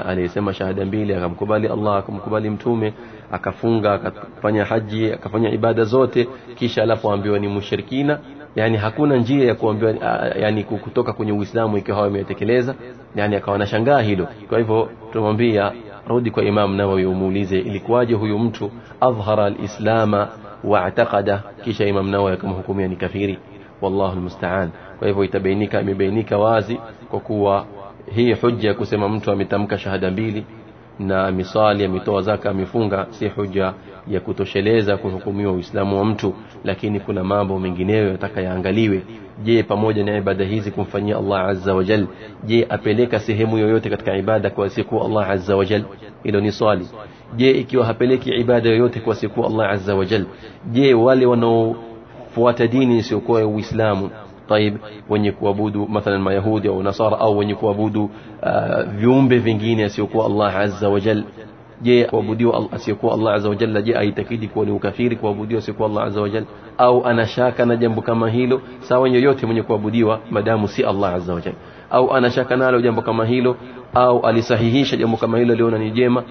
Speaker 1: anayesema shahada mbili akamkubali Allah akamkubali mtume akafunga akafanya haji akafanya ibada zote kisha alafu ambiwa ni mushrikina. Yani hakuna njia ya kuambiwa yani kutoka kwenye Uislamu ikiwa hawa imetekeleza yani akawa nashangaa hilo. Kwa hivyo tumwambia rudi kwa Imam Nawawi umuulize ilikuwaje huyu mtu adhhara alislama واعتقد kisha Imam Nawawi akamhukumia ni kafiri. Wallahu almusta'an. Kwa hivyo itabainika imebainika wazi kwa kuwa hii hujja kusema mtu ametamka shahada mbili na misali ametoa zaka amefunga si hujja ya kutosheleza kuhukumiwa uislamu wa mtu. Lakini kuna mambo mengineyo yataka yaangaliwe je pamoja na ibada hizi kumfanyia Allah azza wa jal? Je apeleka sehemu yoyote katika ibada kwa siku Allah azza wa jal? Hilo ni swali. Je ikiwa hapeleki ibada yoyote kwa siku Allah azza wa jal je wale wanaofuata dini isiyokuwa ya uislamu طيب wenye kuabudu mathalan mayahudi au nasara au wenye kuabudu uh, viumbe vingine asiyokuwa Allah azza wa jal je kuabudiwa asiyekuwa Allah azza wa jalla je aitakidi kuwa ni ukafiri kuabudiwa asiyekuwa Allah azza wa jalla? Au anashaka na jambo kama hilo? Sawa yoyote mwenye kuabudiwa madamu si Allah azza wa jalla. Au anashaka nalo jambo kama hilo? Au alisahihisha jambo kama hilo aliona ni jema?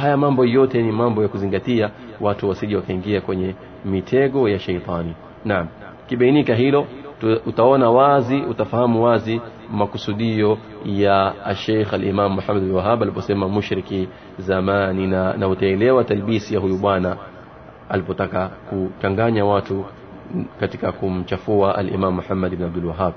Speaker 1: Haya mambo yote ni mambo ya kuzingatia watu wasije wakaingia kwenye mitego ya sheitani naam. Kibainika hilo utaona wazi utafahamu wazi makusudio ya Sheikh al-Imam Muhammad bin Wahhab aliposema mushriki zamanina na utaelewa talbisi ya huyu bwana alipotaka kuchanganya watu katika kumchafua al-Imam Muhammad ibn Abdul Wahhab.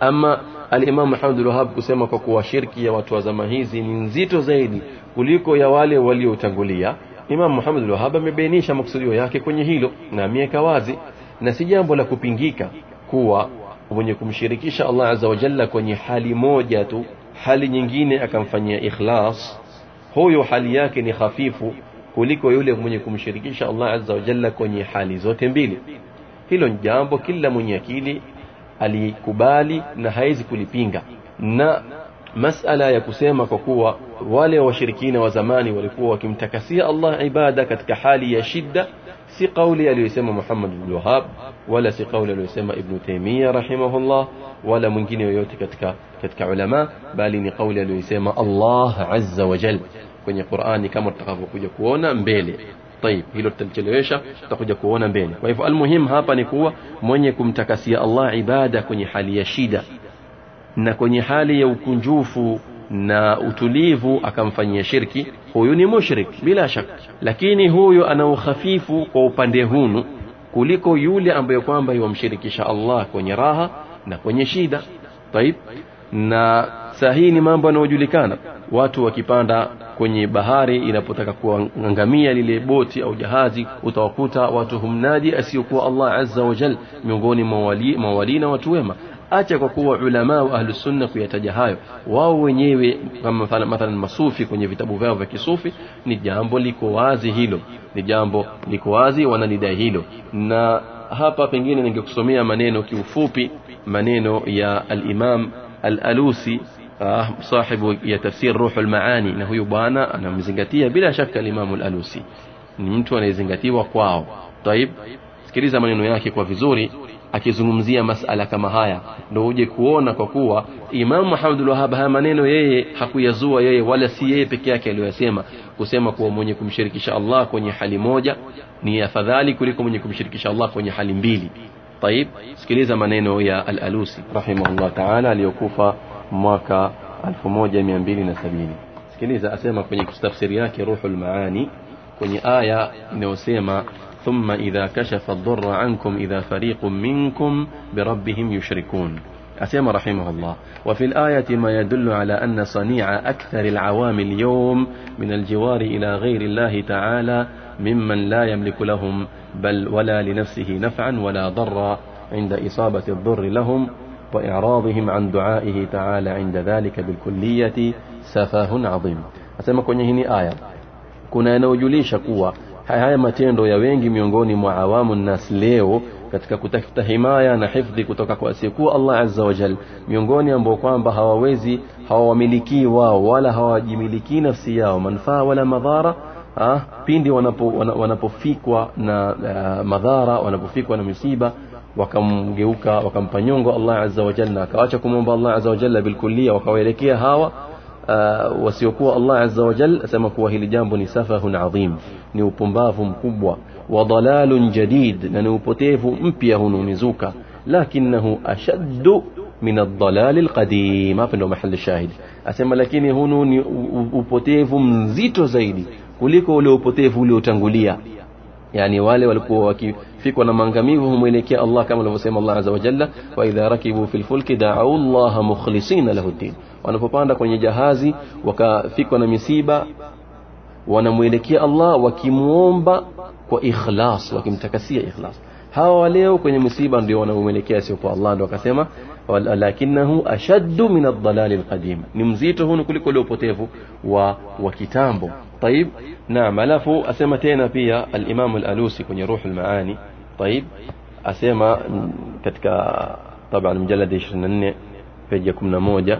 Speaker 1: Ama al-Imam Muhammad ibn Wahhab kusema kwa kuwa shirki ya watu wa zama hizi ni nzito zaidi kuliko ya wale waliotangulia Imam Muhammad ibn Wahhab amebainisha maksudio yake kwenye hilo na ameweka wazi na si jambo la kupingika kuwa mwenye kumshirikisha Allah azza wa jalla kwenye hali moja tu hali nyingine akamfanyia ikhlas huyo hali yake ni hafifu kuliko yule mwenye kumshirikisha Allah azza wa jalla kwenye hali zote mbili hilo ni jambo kila mwenye akili alikubali na hawezi kulipinga na masala ya kusema kwa kuwa wale washirikina wa zamani walikuwa wakimtakasia Allah ibada katika hali ya shida si kauli aliyosema Muhammad bin Wahhab wala si kauli aliyosema Ibn Taymiyyah rahimahullah wala mwingine yoyote katika katika ulama bali ni kauli aliyosema Allah azza wa jalla kwenye Qur'ani kama tutakavyokuja kuona mbele طيب hilo tutalichelewesha tutakuja kuona mbele kwa hivyo almuhim hapa ni kuwa mwenye kumtakasia Allah ibada kwenye hali ya shida na kwenye hali ya ukunjufu na utulivu akamfanyia shirki huyu ni mushrik bila shaka lakini huyu ana ukhafifu kwa upande hunu kuliko yule ambaye kwamba yumshirikisha Allah kwenye raha na kwenye shida طيب na saa hii ni mambo yanayojulikana. Watu wakipanda kwenye bahari inapotaka kuangamia lile boti au jahazi utawakuta watu humnadi asiyokuwa Allah azza wa jal miongoni mwa wali, na watu wema. Acha kwa kuwa ulama wa ahlu sunna kuyataja hayo. Wao wenyewe kama mathalan masufi kwenye vitabu vyao vya kisufi ni jambo liko wazi hilo. Ni jambo liko wazi wanalidai hilo. Na hapa pengine ningekusomea maneno kiufupi maneno ya al-Imam al-Alusi ah, sahibu ya tafsir ruhul maani. Na huyu bwana anamzingatia bila shaka الالوسي al-alusi. Ni mtu anayezingatiwa kwao. Taib sikiliza maneno yake kwa vizuri. Akizungumzia masala kama haya ndo uje kuona kwa kuwa Imam Muhammad al-Wahhab haya maneno yeye hakuyazua yeye wala si yeye peke yake aliyosema kusema kuwa mwenye kumshirikisha Allah kwenye hali moja ni afadhali kuliko mwenye kumshirikisha Allah kwenye hali mbili. طيب sikiliza maneno ya al-Alusi rahimahullah ta'ala aliyokufa mwaka 1270 sikiliza asema kwenye tafsiri yake Ruhul Maani kwenye aya inayosema ثم إذا كشف الضر عنكم إذا فريق منكم بربهم يشركون أسيما رحمه الله وفي الآية ما يدل على أن صنيع أكثر العوام اليوم من الجوار إلى غير الله تعالى ممن لا يملك لهم بل ولا لنفسه نفعا ولا ضرا عند إصابة الضر لهم وإعراضهم عن دعائه تعالى عند ذلك بالكلية سفاه عظيم أسيما kwenye hii aya kuna yanayojulisha kuwa haya matendo ya wengi miongoni mwa awamu nas leo katika kutafuta himaya na hifdhi kutoka kwa asiyekuwa Allah azza wa jal miongoni ambao kwamba hawawezi hawawamiliki wao wala hawajimiliki nafsi yao manufaa wala madhara ah, pindi wanapo, wanapofikwa na uh, madhara wanapofikwa na misiba wakamgeuka wakampa nyongo Allah azza wa jalla akawacha kumwomba Allah azza wa jalla bilkullia wakawaelekea hawa uh, wasiokuwa Allah azza wa jalla asema kuwa hili jambo ni safahun adhim ni upumbavu mkubwa wa dalalun jadid na ni upotevu mpya hunumizuka lakinahu ashaddu min ad-dalal al-qadim hapa ndio mahali shahidi asema lakini hunu ni upotevu mzito zaidi kuliko ule upotevu uliotangulia yani wale walikuwa wakifikwa na maangamivu humwelekea Allah kama alivyosema Allah azza wa jalla wa idha rakibu fil fulki da'u Allah mukhlisina lahu din wanapopanda kwenye jahazi wakafikwa na misiba wanamwelekea Allah wakimuomba kwa ikhlas wakimtakasia ikhlas hawa leo kwenye msiba ndio wanaomwelekea sio kwa Allah ndio akasema lakinahu ashaddu min ad-dalal al-qadim ni mzito hunu kuliko ule upotevu wa wa kitambo طيب نعم alafu asema tena pia al-Imam al-Alusi kwenye Ruh al-Maani طيب أسيما كتك طبعا مجلد يشرنن في يكون موجة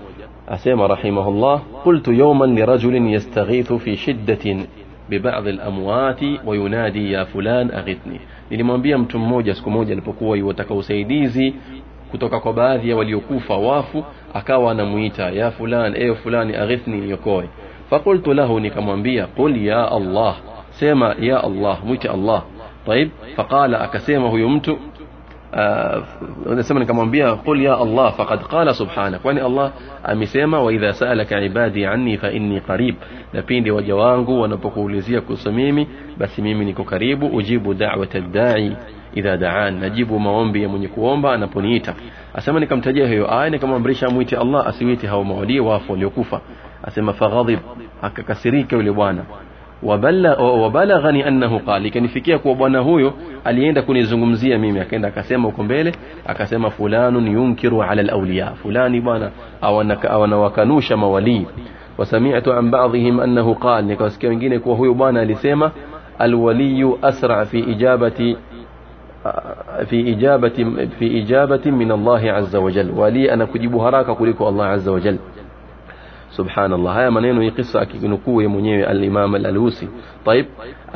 Speaker 1: أسيما رحمه الله قلت يوما لرجل يستغيث في شدة ببعض الأموات وينادي يا فلان أغثني. لنمبيا متم موجة سكو موجة لبقوة وتكو سيديزي كتوكا كباذيا وليكوفا وافو أكاوانا نمويتا يا فلان أي فلان أغثني يكوي. فقلت له نكمبيا قل يا الله. سيما يا الله. مت الله. طيب فقال أكسيمه يمت؟ آه، نسمنا كما أنبيا قل يا الله فقد قال سبحانك. واني الله أمسيما وإذا سألك عبادي عني فإني قريب. نبين دي وجوانك ونبقو لزيك سميمي بس ميمينك قريب أجيب دعوة الداعي. إذا دعان نجيب ما أنبيا من يكوانبا نبنيتا. أسمنا كم تجيه يو آي نكما أمبريشا مويت الله أسويتها ومولي وافو ليكوفا. أسمى فغضب هكا كسريك ولوانا wabalaghani annahu qala ikanifikia kuwa bwana huyo alienda kunizungumzia mimi akaenda akasema huko mbele akasema fulanun yunkiru ala alawliya fulani bwana awanawakanusha mawalii wasami'tu an ba'dihim annahu qala nikawasikia wengine kuwa huyo bwana alisema alwaliyu asra fi ijabati في إجابة في إجابة من الله عز وجل ولي أنا كجيب هراك kuliko Allah عز وجل سبحان الله هيا منينو يقصة كنكوه منيوي الإمام الألوسي طيب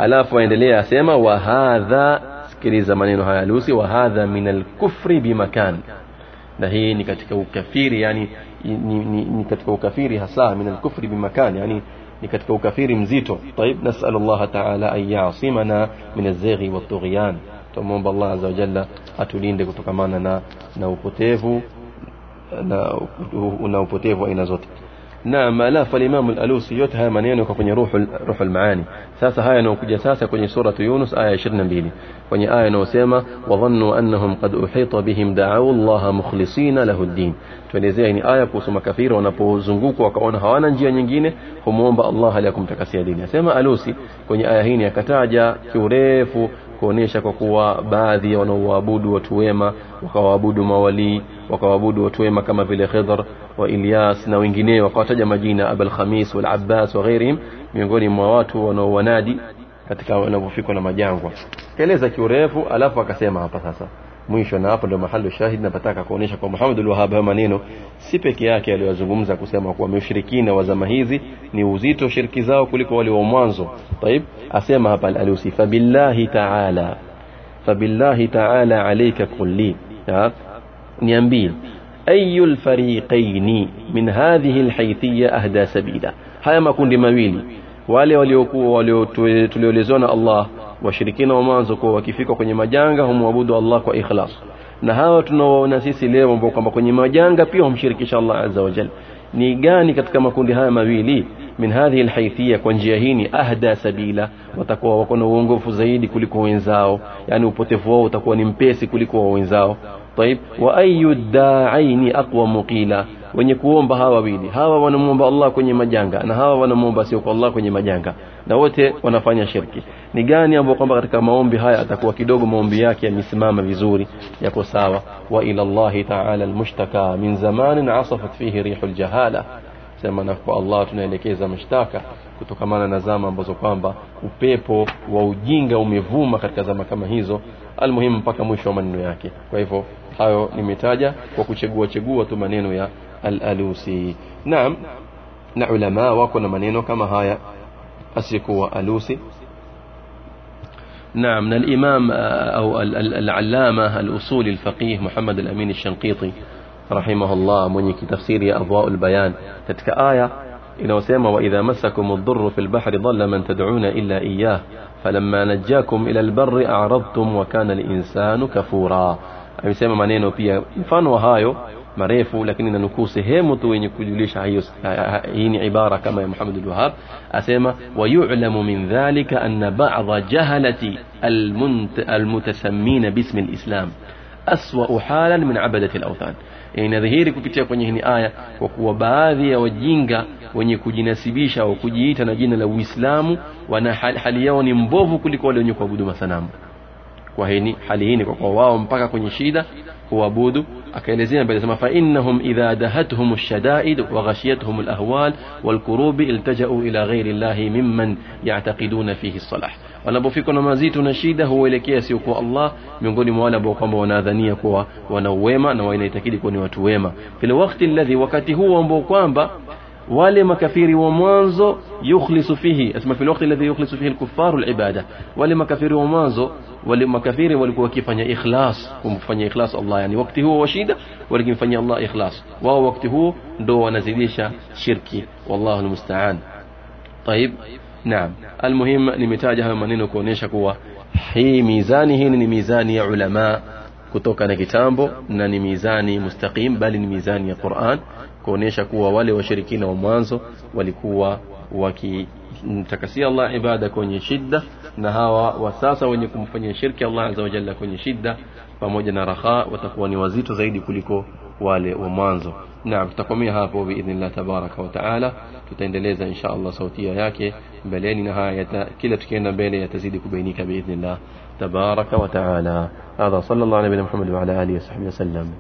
Speaker 1: ألاف وين دليل أسيما وهذا سكريزة منينو هيا الألوسي وهذا من الكفر بمكان نهي نكتك كفير يعني نكتك كفير هسا من الكفر بمكان يعني نكتك كفير مزيته طيب نسأل الله تعالى أن يعصمنا من الزيغ والطغيان تمام بالله عز وجل أتولين دكتو كمان نا نوكتيفو na upotevu نعم لا فالإمام الألوسي يتها من ينوك كوني روح روح المعاني. ساسا هاي نو كجا ساسا كوني سورة يونس آية شرنا بيلي كوني آية نو سيما وظنوا أنهم قد أحيط بهم دعوا الله مخلصين له الدين. تولي زي آية كوسما كفير ونبو زنقوك وكوانا هوانا نجيا نجينا هم ومبا الله لكم تكسيا ديني سيما ألوسي كوني آية هيني كتاجا كوريفو kuonesha kwa kuwa baadhi ya wanaoabudu watu wema wakawaabudu mawalii wakawaabudu watu wema kama vile Khidr wa Ilyas na wengineo wakawataja majina Abul Khamis wal Abbas wa ghairihim miongoni mwa watu wanaowanadi katika wanapofikwa na majangwa. Kaeleza kiurefu alafu akasema hapa sasa mwisho na hapo ndio mahali shahid napataka kuonesha kwa Muhammad al-Wahhab maneno. Si peke yake aliyozungumza kusema kuwa mushirikina wa zama hizi ni uzito shirki zao kuliko wale wa mwanzo. طيب asema hapa aliusifa billahi ta'ala fabillahi ta'ala alayka kulli niambie ayu lfariqaini min hadhihi lhaithiya ahda sabila? Haya makundi mawili wale waliokuwa tulioelezewa na Allah washirikina wa mwanzo kuwa wakifika kwenye majanga humwabudu Allah kwa ikhlas. Na hawa tunaoona sisi leo ambao kwamba kwenye majanga pia humshirikisha Allah azza wa jalla. Ni gani katika makundi haya mawili? Min hadhihi alhaithia kwa njia hii ni ahda sabila watakuwa wako na uongofu zaidi kuliko wenzao. Yani upotevu wao utakuwa ni mpesi kuliko wa wenzao wa ayu daaini aqwa muqila wenye kuomba hawa wawili. Hawa wanamuomba Allah kwenye majanga na hawa wanamuomba sio kwa Allah kwenye majanga. Na wote wanafanya shirki. Ni gani ambao kwamba katika maombi haya atakuwa kidogo maombi yake yamesimama vizuri yako sawa? Wa ila Allah ta'ala almushtaka min zamanin asafat fihi rihul jahala. Sema na kwa Allah tunaelekeza mashtaka kutokamana na zama ambazo kwamba upepo wa ujinga umevuma katika zama kama hizo. Almuhimu mpaka mwisho wa maneno yake. Kwa hivyo hayo nimetaja kwa kuchegua chegua tu maneno ya الألوسي. نعم. نعلماء وكنا منينو كما هاي أسيكو ألوسي نعم. الإمام آه، أو العلامة الأصول الفقيه محمد الأمين الشنقيطي رحمه الله من تفسير أضواء البيان. تتك آية إذا وسيما وإذا مسكم الضر في البحر ضل من تدعون إلا إياه فلما نجاكم إلى البر أعرضتم وكان الإنسان كفورا. أمي سيما منينو بيا فانو هايو marefu lakini nanukuu sehemu tu yenye kujulisha hiyo hii ni ibara kama ya Muhammad al-Wahhab asema wa yu'lamu min dhalika anna ba'dha jahalati al-mutasammin bismi al-islam aswa halan min abadati al-awthan inadhihiri kupitia kwenye hii aya kwa kuwa baadhi ya wajinga wenye kujinasibisha au kujiita na jina la Uislamu wana hali yao ni mbovu kuliko wale wenye kuabudu masanamu kwa hini hali hii ni kwa kuwa wao mpaka kwenye shida huabudu akaelezea mbele sema fa innahum idha dahatuhum ash-shada'id wa ghashiyatuhum al-ahwal wal-kurub iltaja'u ila ghairi Allah mimman ya'taqiduna fihi as-salah wanapofikwa na mazito na shida huelekea sio kwa Allah miongoni mwa wale ambao kwamba wanadhania kuwa wana uwema na wanaitakidi kuwa ni watu wema fil waqti alladhi wakati huo ambao kwamba wale makafiri wa mwanzo yukhlisu fihi asma fil waqti alladhi yukhlisu fihi al-kuffaru al-ibada wale makafiri wa mwanzo wale makafiri walikuwa wakifanya ikhlas kumfanyia ikhlas Allah yani wakati huo wa shida walikimfanyia Allah ikhlas wao wakati huo ndo wanazidisha shirki wallahu almusta'an طيب نعم المهم nimetaja hayo maneno kuonesha kuwa hii mizani hii ni mizani ya ulama kutoka na kitambo na ni mizani mustaqim bali ni mizani ya Qur'an kuonesha kuwa wale washirikina wa mwanzo walikuwa wakimtakasia Allah ibada kwenye shida na hawa wa sasa wenye kumfanyia shirki Allah azza wa jalla kwenye shida pamoja na raha watakuwa ni wazito zaidi kuliko wale wa mwanzo naam tutakomea hapo biidhnillah tabaraka wa taala tutaendeleza insha Allah sautia yake mbeleni na haya kila tukienda mbele yatazidi kubainika biidhnillah tabaraka wa taala hadha sallallahu ala nabiyina muhammad wa ala alihi wa sahbihi wasallam